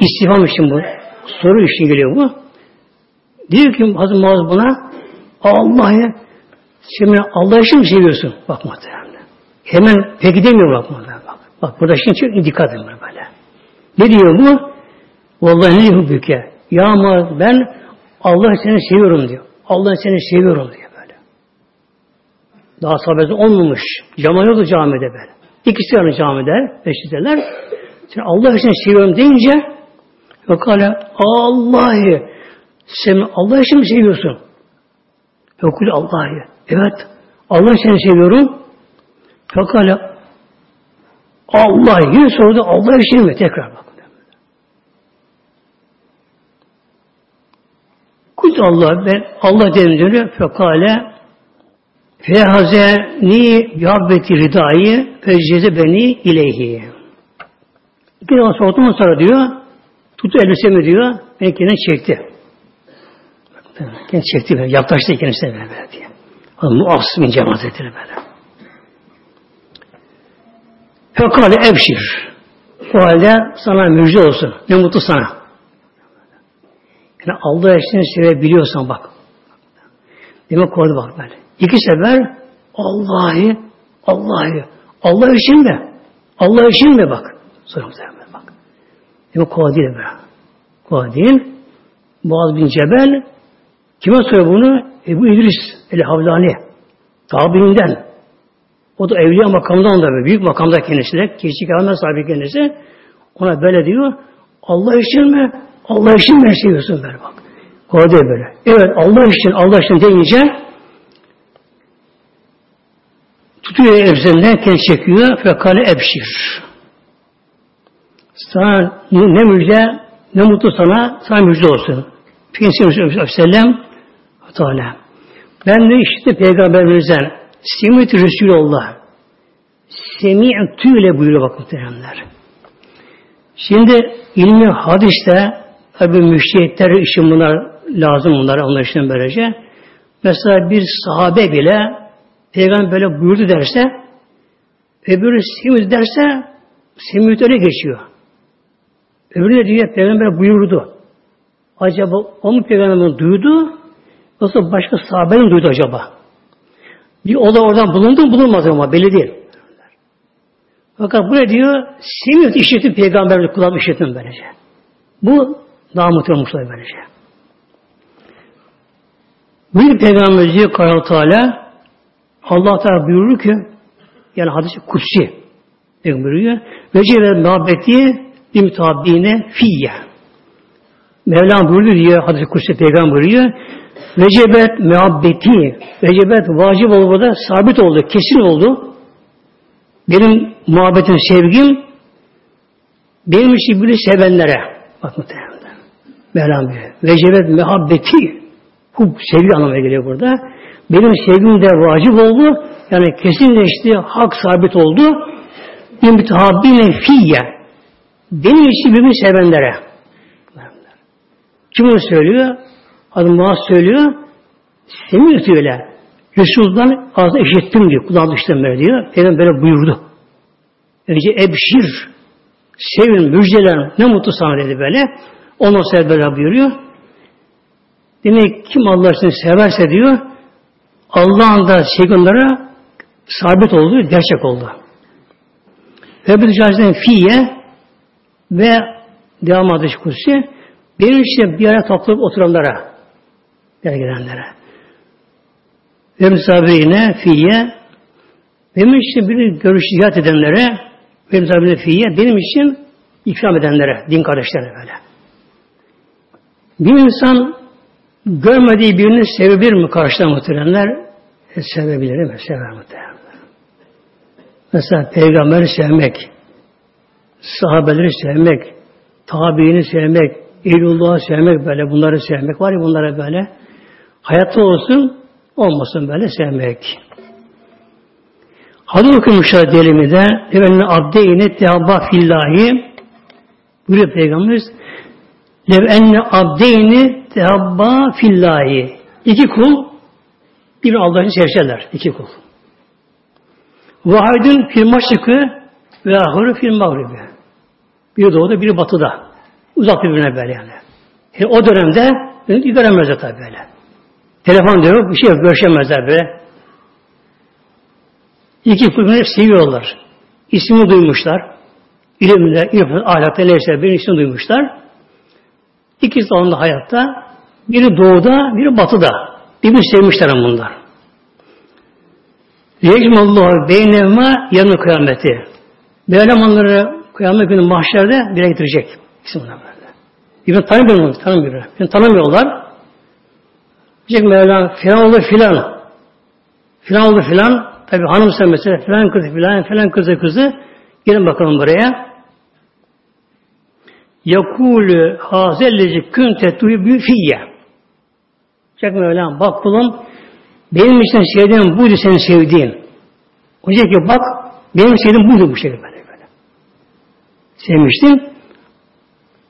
İstifam için bu. Soru için geliyor bu. Diyor ki Hazreti Muaz buna Allah'ı sen Allah için mi seviyorsun? Bak muhtemelen. Hemen peki demiyor bak muhtemelen. Bak, bak burada şimdi çok dikkat edin böyle. Ne diyor bu? Vallahi ne büke? Ya Muaz ben Allah seni seviyorum diyor. Allah seni seviyorum diyor. Daha sahabesi olmamış. Cama yoktu camide böyle. İkisi yani camide, peşindeler. Sen Allah için seviyorum deyince yok hala Allah'ı sen Allah için mi seviyorsun? Yok Allah'ı. Evet. Allah seni seviyorum. Fakat Allah yine sordu Allah için mi? Tekrar bak. Kult Allah ben Allah dedim fekale fehazeni yabbeti ridayı feceze beni ileyhi. İki defa sordum sonra diyor tuttu elbisemi diyor beni kendine çekti. Kendi çekti böyle yaklaştı kendisine böyle, böyle diye. Muas bin Cem Hazretleri böyle. Fekale ebşir. O halde sana müjde olsun. Ne mutlu sana. Yani Allah için sevebiliyorsan bak. Demek orada bak böyle. İki sefer Allah'ı, Allah'ı, Allah için mi? Allah için mi bak? Sana bak. Demek kolay değil böyle. Kolay değil. Muaz bin Cebel kime soruyor bunu? Ebu İdris el-Havlani. Tabiinden. O da evliya makamından da büyük makamda kendisi de. Kişi kâhmet sahibi kendisi. Ona böyle diyor. Allah için mi? Allah için mi seviyorsun böyle bak. Kolay değil böyle. Evet Allah için, Allah için deyince tutuyor evzenden kendi çekiyor. Fekale ebşir. Sana ne müjde, ne mutlu sana, sana müjde olsun. Peygamber Aleyhisselam Teala. Ben de işte Peygamberimizden Semit Resulullah Semi'tü ile buyuruyor bak muhteremler. Şimdi ilmi hadiste tabi müştehitler için bunlar lazım bunlar onlar için böylece. Mesela bir sahabe bile Peygamber böyle buyurdu derse öbürü Semit derse Semit öyle geçiyor. Öbürü de diyor Peygamber buyurdu. Acaba o mu Peygamber'in duydu yoksa başka sahabenin duydu acaba? Bir o da oradan bulundu mu bulunmadı ama belli değil. Fakat buraya diyor Semih işitin peygamberlik kulağım işitin böylece. Bu daha muhtemelen böylece. Bir peygamber diyor Teala Allah Teala buyurur ki yani hadisi kutsi buyuruyor. Ve muhabbeti bir mütabine fiyye. Mevlam buyurdu diyor hadisi kutsi peygamber buyuruyor. Vecebet muhabbeti, vecebet vacip oldu burada, sabit oldu, kesin oldu. Benim muhabbetim, sevgim, benim için biri sevenlere, bak muhtemelen. Mevlam diyor. Vecebet muhabbeti, bu sevgi anlamına geliyor burada. Benim sevgim de vacip oldu, yani kesinleşti, hak sabit oldu. Bir mütehabbine fiyye. benim için birbirini sevenlere. Kim onu söylüyor? Adım söylüyor. Semiyor öyle. Resul'dan ağzına işittim diyor. Kulağım düştüm böyle diyor. Peygamber böyle buyurdu. Önce ebşir. Sevin, müjdelen. Ne mutlu sana dedi böyle. Ondan sonra böyle buyuruyor. Demek kim Allah için severse diyor Allah'ın da sevgi sabit olduğu gerçek oldu. Ve bir caziden fiye ve devam adı kursi benim için bir araya toplayıp oturanlara gelenlere ve misafirine fiye benim için bir görüş ziyaret edenlere ve misafirine fiye benim için ikram edenlere, din kardeşlerine böyle. Bir insan görmediği birini sevebilir mi karşıdan muhteremler? E, sevebilir mi? Sever muhteremler. Mesela peygamberi sevmek, sahabeleri sevmek, tabiini sevmek, Eylullah'ı sevmek böyle, bunları sevmek var ya bunlara böyle. Hayatta olsun, olmasın böyle sevmek. Hadis okumuşlar delimi de Efendine abde ine tehabba fillahi buyuruyor Peygamberimiz Lev enne abdeyni tehabba fillahi İki kul bir Allah'ın sevseler. iki kul. Vahidin fil maşrikı ve ahırı fil mağribi. Biri doğuda, biri batıda. Uzak birbirine böyle yani. yani o dönemde göremezler tabi böyle. Telefon diyor, bir şey yok, görüşemezler böyle. İki kulübünü seviyorlar. İsmini duymuşlar. İlimde, irfan, ahlakta neyse bir ismini duymuşlar. İkisi de onda hayatta. Biri doğuda, biri batıda. Birbirini sevmişler bunlar. Yecmallahu beynevma yanı kıyameti. Böyle onları kıyamet günü mahşerde bire getirecek. İkisi bunlar böyle. Birbirini tanımıyor mu? Tanımıyor. Birbirini tanımıyorlar. Diyecek Mevlam filan olur filan. Filan olur filan. Tabi hanımsa mesela filan kızı filan filan kızı kızı. Gelin bakalım buraya. Yakulü hazelleci künte tuyu fiyye. Diyecek Mevlam bak kulum benim için sevdiğim buydu senin sevdiğin. O diyecek ki bak benim sevdiğim buydu bu şey böyle böyle. Sevmiştim.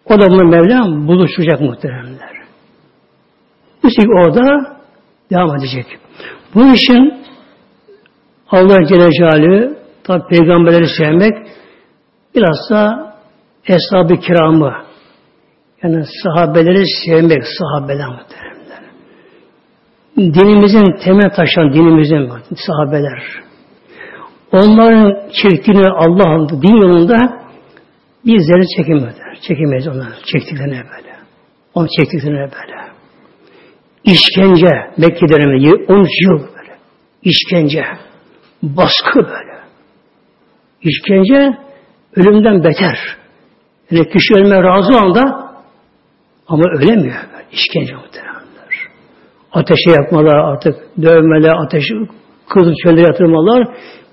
O da bunu Mevlam buluşacak muhteremler. Bu şey orada devam edecek. Bu işin Allah Celle Celaluhu tabi peygamberleri sevmek bilhassa eshab-ı kiramı yani sahabeleri sevmek sahabeler muhteremler. Dinimizin temel taşan dinimizin sahabeler. Onların çektiğini Allah'ın din yolunda bizleri çekemezler. Çekemeyiz onlar. Çektiklerine böyle. Onu çektiklerine böyle. İşkence Mekke döneminde 13 yıl böyle. İşkence. Baskı böyle. İşkence ölümden beter. Yani kişi ölmeye razı anda ama ölemiyor. İşkence muhtemelenler. Ateşe yakmalar artık dövmeler, ateşi kızı çölde yatırmalar,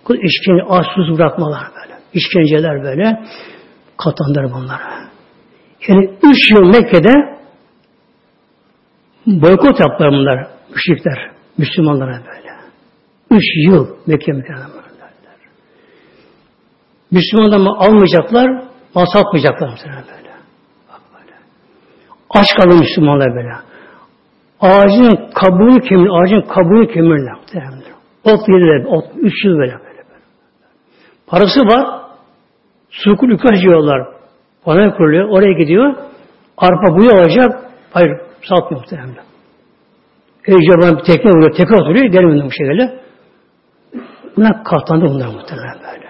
işkence, açsız bırakmalar böyle. İşkenceler böyle katlandır bunlara. Yani üç yıl Mekke'de boykot yaptılar bunlar, müşrikler, Müslümanlara böyle. Üç yıl Mekke Mükerreme'ler. Müslümanlar almayacaklar, mal satmayacaklar mesela böyle. Bak böyle. Aç kalın Müslümanlar böyle. Ağacın kabuğunu kemir, ağacın kabuğunu kemirler. Ot yediler, ot, üç yıl böyle böyle. Parası var, sukul yukarı yiyorlar. Bana kuruluyor, oraya gidiyor. Arpa buyu alacak, hayır satmıyor muhtemelen. Ece bir tekne vuruyor, tekrar oturuyor, gelmiyor bu şekilde. Buna katlandı bunlar muhtemelen böyle.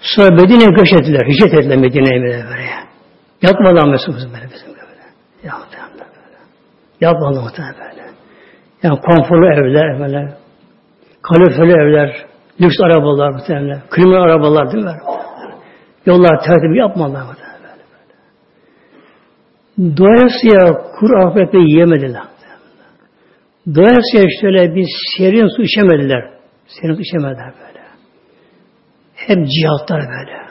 Sonra Medine'ye göç ettiler, hicret ettiler Medine'ye böyle. Yapmadan Mesut'umuz böyle bizim böyle. Yapmadan Yapmadan muhtemelen böyle. Yani konforlu evler böyle. Kalorifeli evler, lüks arabalar muhtemelen. Klima arabalar değil mi? Yollar tertip yapmadılar muhtemelen böyle böyle. Dolayısıyla kuru afetle yiyemediler. Dolayısıyla şöyle bir serin su içemediler. Senin içemediler böyle. Hep cihatlar böyle.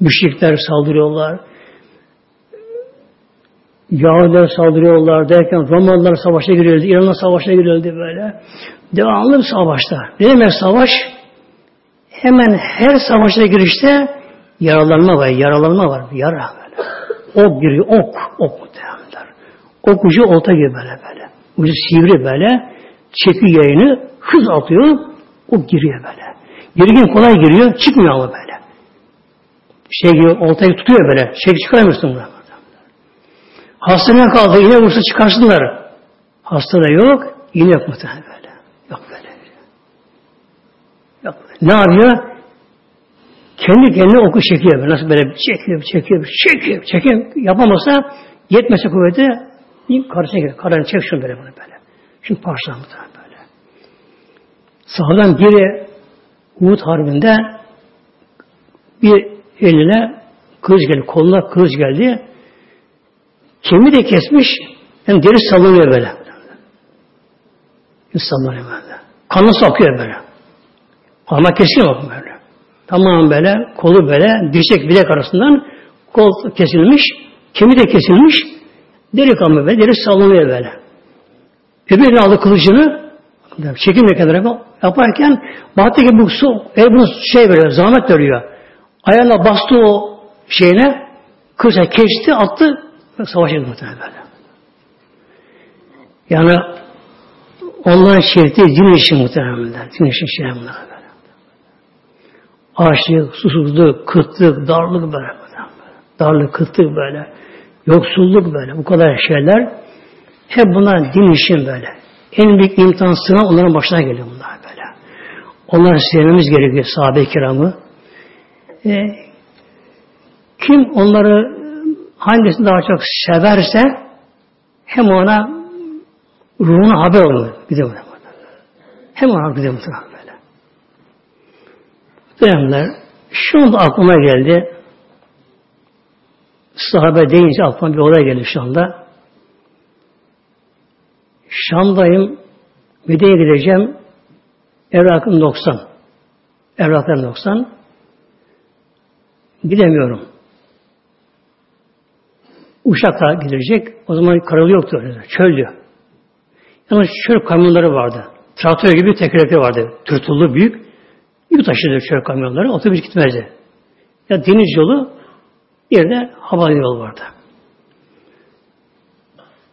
Müşrikler saldırıyorlar. Yahudiler saldırıyorlar derken Romalılar savaşa giriyordu. İranlar savaşa giriyordu böyle. Devamlı bir savaşta. Ne demek savaş? Hemen her savaşa girişte yaralanma var, yaralanma var. Yara böyle. Ok giriyor, ok. Ok muhtemelenler. Ok ucu olta gibi böyle böyle. Ucu sivri böyle. Çeki yayını hız atıyor. Ok giriyor böyle. Girgin kolay giriyor. Çıkmıyor ama böyle. Şey gibi oltayı tutuyor böyle. Çek çıkaramıyorsun bunu. Hastaneye kaldı. Yine vursa çıkarsınlar. Hasta da yok. Yine yok muhtemelen böyle. Yok böyle. Yok. Ne yapıyor? Kendi kendine oku çekiyor. Böyle. Nasıl böyle çekiyor, çekiyor, çekiyor, çekiyor. Yapamasa yetmese kuvveti karşısına geliyor. Kararını çek şunu böyle bunu böyle. Şimdi parçalandı böyle. Sahadan biri Uhud Harbi'nde bir eline kılıç geldi. Koluna kılıç geldi. Kemi de kesmiş. Yani deri sallanıyor böyle. Sallanıyor böyle. Kanı sokuyor böyle. Ama kesiyor bakın böyle. Tamam böyle, kolu böyle, dirsek bilek arasından kol kesilmiş, kemi de kesilmiş, deri kanı böyle, deri sallanıyor böyle. Öbürü aldı kılıcını, çekim kenara yaparken baktı ki bu su, e bunu şey böyle, zahmet veriyor. Ayağına bastı o şeyine, kılıca kesti, attı, savaşa muhtemelen böyle. Yani onların şeriti din işi muhtemelen. Din işi şey bunlar böyle. Açlık, susuzluk, kıtlık, darlık böyle. Darlık, kıtlık böyle. Yoksulluk böyle. Bu kadar şeyler hep bunlar din işin böyle. En büyük imtihan sınav onların başına geliyor bunlar böyle. Onları sevmemiz gerekiyor sahabe-i kiramı. E, kim onları hangisini daha çok severse hem ona ruhuna haber olur. Gidiyor Hem ona gidiyor mutlaka böyle. Muhtemelenler şu anda aklıma geldi. Sahabe deyince aklıma bir olay geldi şu anda. Şam'dayım. Medine'ye gideceğim. Evrakım 90. Evraklarım 90. Gidemiyorum. Uşak'a gidecek. O zaman karalı yoktu. Çöldü. Yani çöl kamyonları vardı. Traktör gibi tekerlekli vardı. Tırtıllı büyük. Yük taşıdı çöl kamyonları. Otobüs gitmezdi. Ya deniz yolu bir de hava yolu vardı.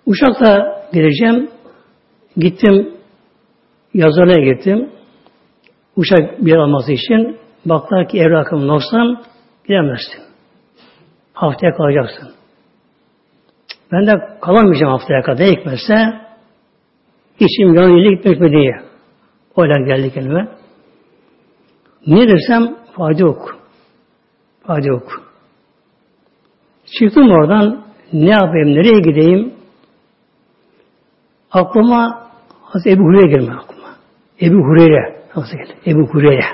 Uşak'ta gideceğim. Gittim yazarına gittim. Uçak bir yer alması için baktılar ki evrakım noksan gidemezsin. Haftaya kalacaksın. Ben de kalamayacağım haftaya kadar hikmetse içim yanıyla gitmek Medine'ye. Öyle geldi kelime. Ne desem fayda yok. Fayda yok. Çıktım oradan ne yapayım, nereye gideyim? Aklıma Hazreti Ebu Hureyre gelme aklıma. Ebu Hureyre. Nasıl geldi? Ebu Hureyre.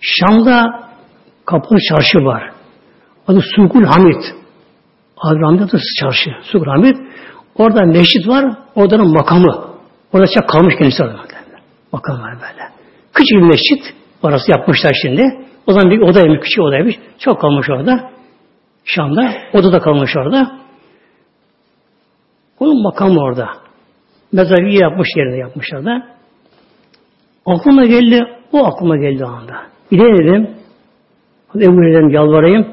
Şam'da kapalı çarşı var. Adı Sukul Hamid. Adı çarşı. Sukul Hamid. Orada meşrit var. Oranın makamı. Orada çok kalmış kendisi orada. Makam var böyle. Küçük bir mescit. Orası yapmışlar şimdi. O zaman bir odaymış, küçük odaymış. Çok kalmış orada. Şam'da. Odada kalmış orada. Onun makamı orada. Mezarı yapmış yerine yapmışlar da. Aklıma geldi, o aklıma geldi o anda. Gideyim dedim. Ebu dedim, yalvarayım.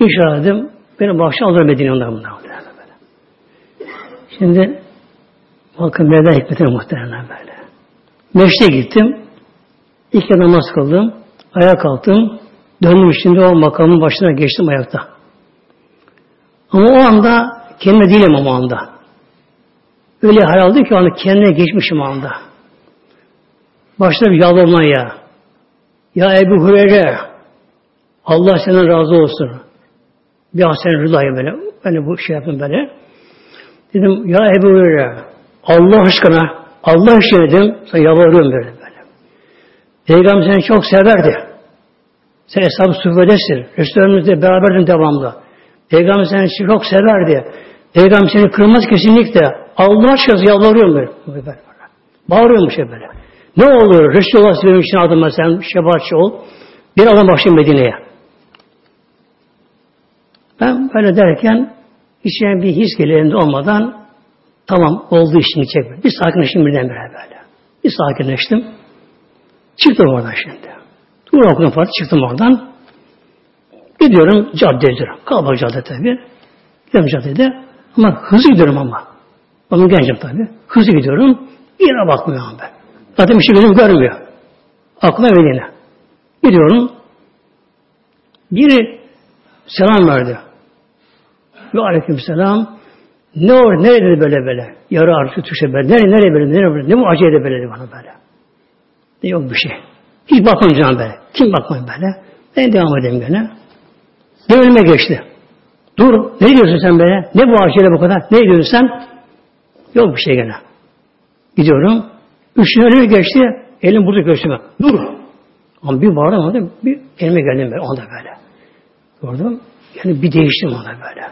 İnşallah dedim, beni bahşe alır Medine onlar bunlar. Şimdi bakın Mevla hikmetine muhtemelen böyle. Meşte gittim. İlk kez namaz kıldım. Ayağa kalktım. Döndüm şimdi o makamın başına geçtim ayakta. Ama o anda kendime değilim ama anda. Öyle hal ki o anda kendine geçmişim o anda. Başta bir yalvarmaya. Ya Ebu Hureyre Allah senden razı olsun. Bir an sen rızayı böyle. Ben bu şey yaptım böyle. Dedim ya Ebu Hureyre Allah aşkına Allah aşkına dedim. Sana yalvarıyorum böyle böyle. Peygamber seni çok severdi. Sen Eshab-ı Suffe'desin. Resulümüzle beraberdin devamlı. Peygamber seni çok severdi. Peygamber seni kırmaz kesinlikle. Allah aşkına yalvarıyorum böyle. böyle. Bağırıyorum şey böyle. Ne olur Resulullah benim için adıma sen şefaatçi ol. Bir adam başlayayım Medine'ye. Ben böyle derken içine bir his geliyor olmadan tamam oldu işini çekme. Bir sakinleştim birdenbire böyle. Bir sakinleştim. Çıktım oradan şimdi. Dur okudum falan çıktım oradan. Gidiyorum caddedir. Kalabalık cadde tabi. Gidiyorum caddede. Ama hızlı gidiyorum ama. Onun gencim tabi. Hızlı gidiyorum. Yere bakmıyorum ben. Zaten bir şey gözüm görmüyor. Aklıma Medine. Gidiyorum. Biri selam verdi. Ve aleyküm selam. Ne olur, nereye dedi böyle böyle? Yarı artık Türkçe böyle. Nereye, nereye böyle, nereye böyle? Ne bu acele böyle bana böyle. Ne yok bir şey. Hiç bakmayacağım böyle. Kim bakmayın böyle. Ben devam edeyim gene. Ne önüme geçti. Dur, ne diyorsun sen böyle? Ne bu acele bu kadar? Ne diyorsun sen? Yok bir şey gene. Gidiyorum. Üçüncü önüme geçti. Elim burada göğsüme. Dur. Ama bir bağıramadım. Bir elime geldim böyle. Onda böyle. Gördüm. Yani bir değiştim ona böyle.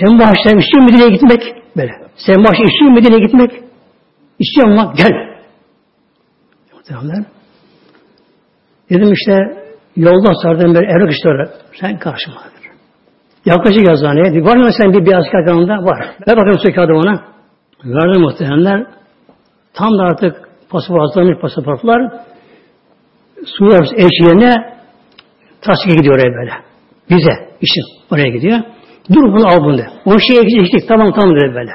Sen başta istiyor Medine'ye gitmek? Böyle. Sen başta istiyor Medine'ye gitmek? İstiyorum ama gel. Dedim işte yolda sardım böyle evrak istiyorlar. Sen karşıma. Yaklaşık yazıhaneye. Var mı sen bir beyaz kağıt yanında? Var. Ver bakalım su kağıdı ona. Verdim muhtemelenler. Tam da artık pasaport hazırlanmış pasaportlar. Sular eşliğine tasfiye gidiyor oraya böyle. Bize işin oraya gidiyor. Dur bunu al bunu. O şeye geçtik. Tamam tamam dedi böyle.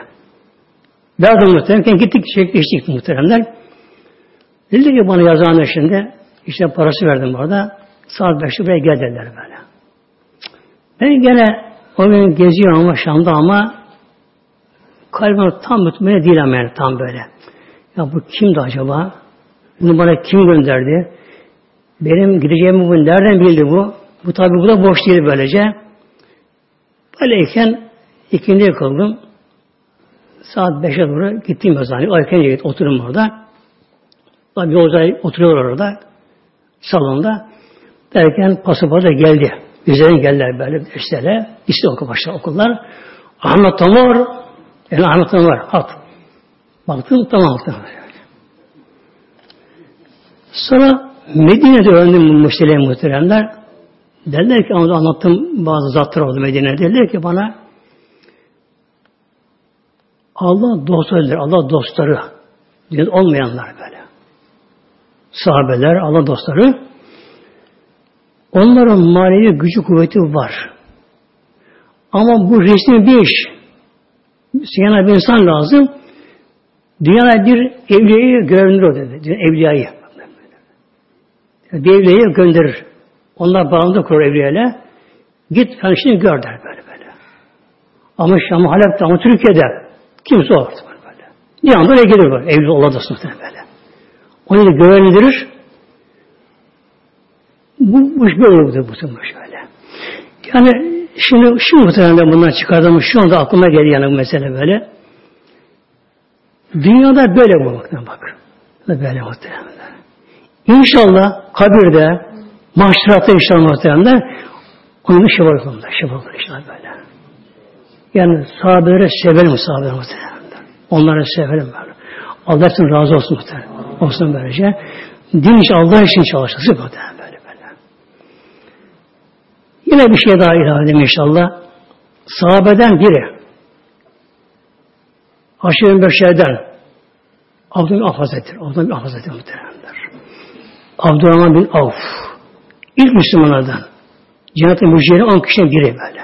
Verdim muhtemelen. Gittik çektik içtik muhteremler. Dedi ki bana yazan şimdi işte parası verdim orada. Saat beşte buraya gel dediler böyle. Ben gene o gün geziyorum ama Şam'da ama kalbim tam mutmain değil ama yani tam böyle. Ya bu kimdi acaba? Bunu bana kim gönderdi? Benim gideceğimi bu nereden bildi bu? Bu tabi bu da boş değil böylece. Böyleyken ikindi kıldım. Saat beşe doğru gittim yazıhaneye. O erken git oturdum orada. Tabi yolcular oturuyor orada. Salonda. Derken pasaporta geldi. Üzerine geldiler böyle derslere. İşte oku başlar okullar. Anlatan var. Yani anlatan var. At. Baktım tamam tamam. Sonra Medine'de öğrendim bu muhteremler. Derler ki anlattım bazı zatlar oldu Medine'de. Derler ki bana Allah dostları, Allah dostları olmayanlar böyle. Sahabeler, Allah dostları onların manevi gücü kuvveti var. Ama bu resmi bir iş. Siyana bir insan lazım. Dünyada bir evliyayı gönderir o dedi. Evliyayı. Bir evliyayı gönderir. Onlar bağımlı kurur evliyayla. Git kardeşini gör der böyle böyle. Ama Şam, Halep'te ama Türkiye'de kimse olur böyle. Bir anda oraya gelir böyle. Evli oladasın böyle. Onu da güvendirir. Bu, bu iş böyle oldu bu şöyle. Yani şimdi şu muhtemelen bundan çıkardığım şu anda aklıma geldi yani bu mesele böyle. Dünyada böyle bu bak. Böyle muhtemelen. İnşallah kabirde, mahşeratta inşallah muhtemelen onun işi var onda. Işi inşallah böyle. Yani sahabelere sevelim sahabeleri muhtemelen. Onları sevelim böyle. Allah için razı olsun muhtemelen. Olsun böylece. Din için Allah için çalışacağız muhtemelen böyle böyle. Yine bir şey daha ilave edeyim inşallah. Sahabeden biri Aşırı Beşer'den Abdülhamid Af Hazretleri. Abdülhamid Af Hazretleri muhteremler. Abdurrahman bin Avf. İlk Müslümanlardan. Cennet-i Müjde'nin on kişiden biri böyle.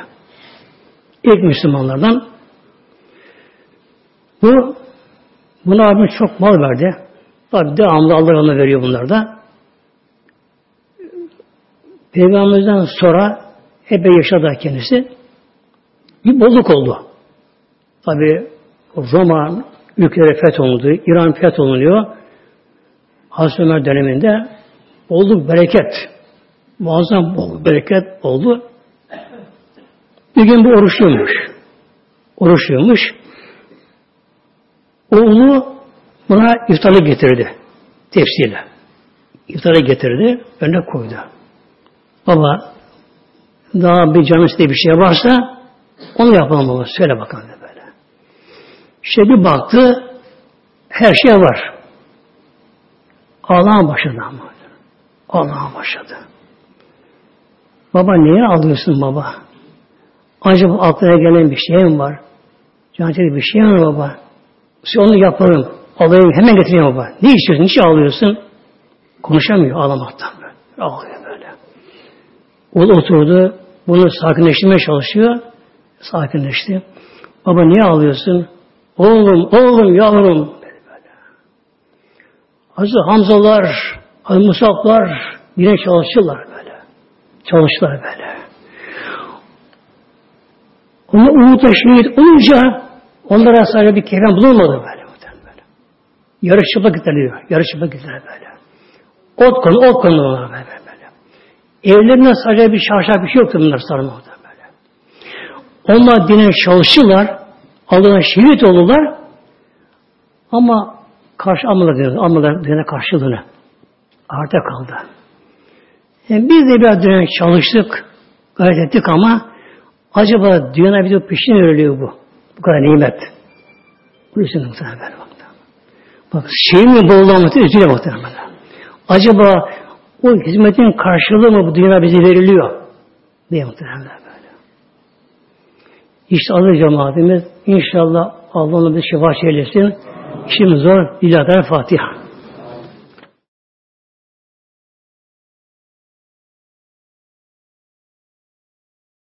İlk Müslümanlardan. Bu buna abim çok mal verdi. Tabi devamlı Allah ona veriyor bunlar da. Peygamberimizden sonra epey yaşadı kendisi. Bir bolluk oldu. Tabi Roma ülkeleri fetholundu, İran fetholunuyor. Hazreti Ömer döneminde bolluk bereket, muazzam bereket oldu. Bir gün bu oruçluymuş. Oruçluymuş. Oğlu buna iftarı getirdi. Tepsiyle. İftarı getirdi. Önüne koydu. Baba daha bir canı bir şey varsa onu yapalım baba. Söyle bakalım böyle. İşte bir baktı her şey var. Ağlamaya başladı ama. Ağlamaya başladı. Baba niye ağlıyorsun baba? Acaba aklına gelen bir şey mi var? Canceli bir şey mi baba? Onu yaparım. Alayım hemen getireyim baba. Ne istiyorsun? Niçin ağlıyorsun? Konuşamıyor ağlamaktan. Böyle. Ağlıyor böyle. O oturdu. bunu sakinleştirmeye çalışıyor. Sakinleşti. Baba niye ağlıyorsun? Oğlum, oğlum, yavrum. Hazreti Hamzalar, Hazreti Musablar yine çalışırlar böyle. Çalıştılar böyle. Ama umut şehit olunca onlara sadece bir kefen bulunmadı böyle. böyle. Yarış çıplak gidiliyor. Yarış çıplak gidilir böyle. Ot konu, ot konu onlar böyle. böyle. Evlerinde sadece bir şarşaf bir şey yoktu bunlar sarmakta böyle. Onlar dine çalışırlar. Allah'ın şehit olurlar. Ama karşı almalar diyor. Almalar dine karşılığını. Arta kaldı. Yani biz de biraz dönem çalıştık. Gayret ettik ama acaba dünyada bir de peşin ölüyor bu. Bu kadar nimet. Bu yüzden muhtemelen. Bak şey mi boğulanması üzüle muhtemelen. Acaba o hizmetin karşılığı mı bu dünyada bize veriliyor? Diye muhtemelen böyle. İşte alır cemaatimiz. İnşallah Allah onu bir şifa eylesin. İşimiz zor. Lillahi Fatiha.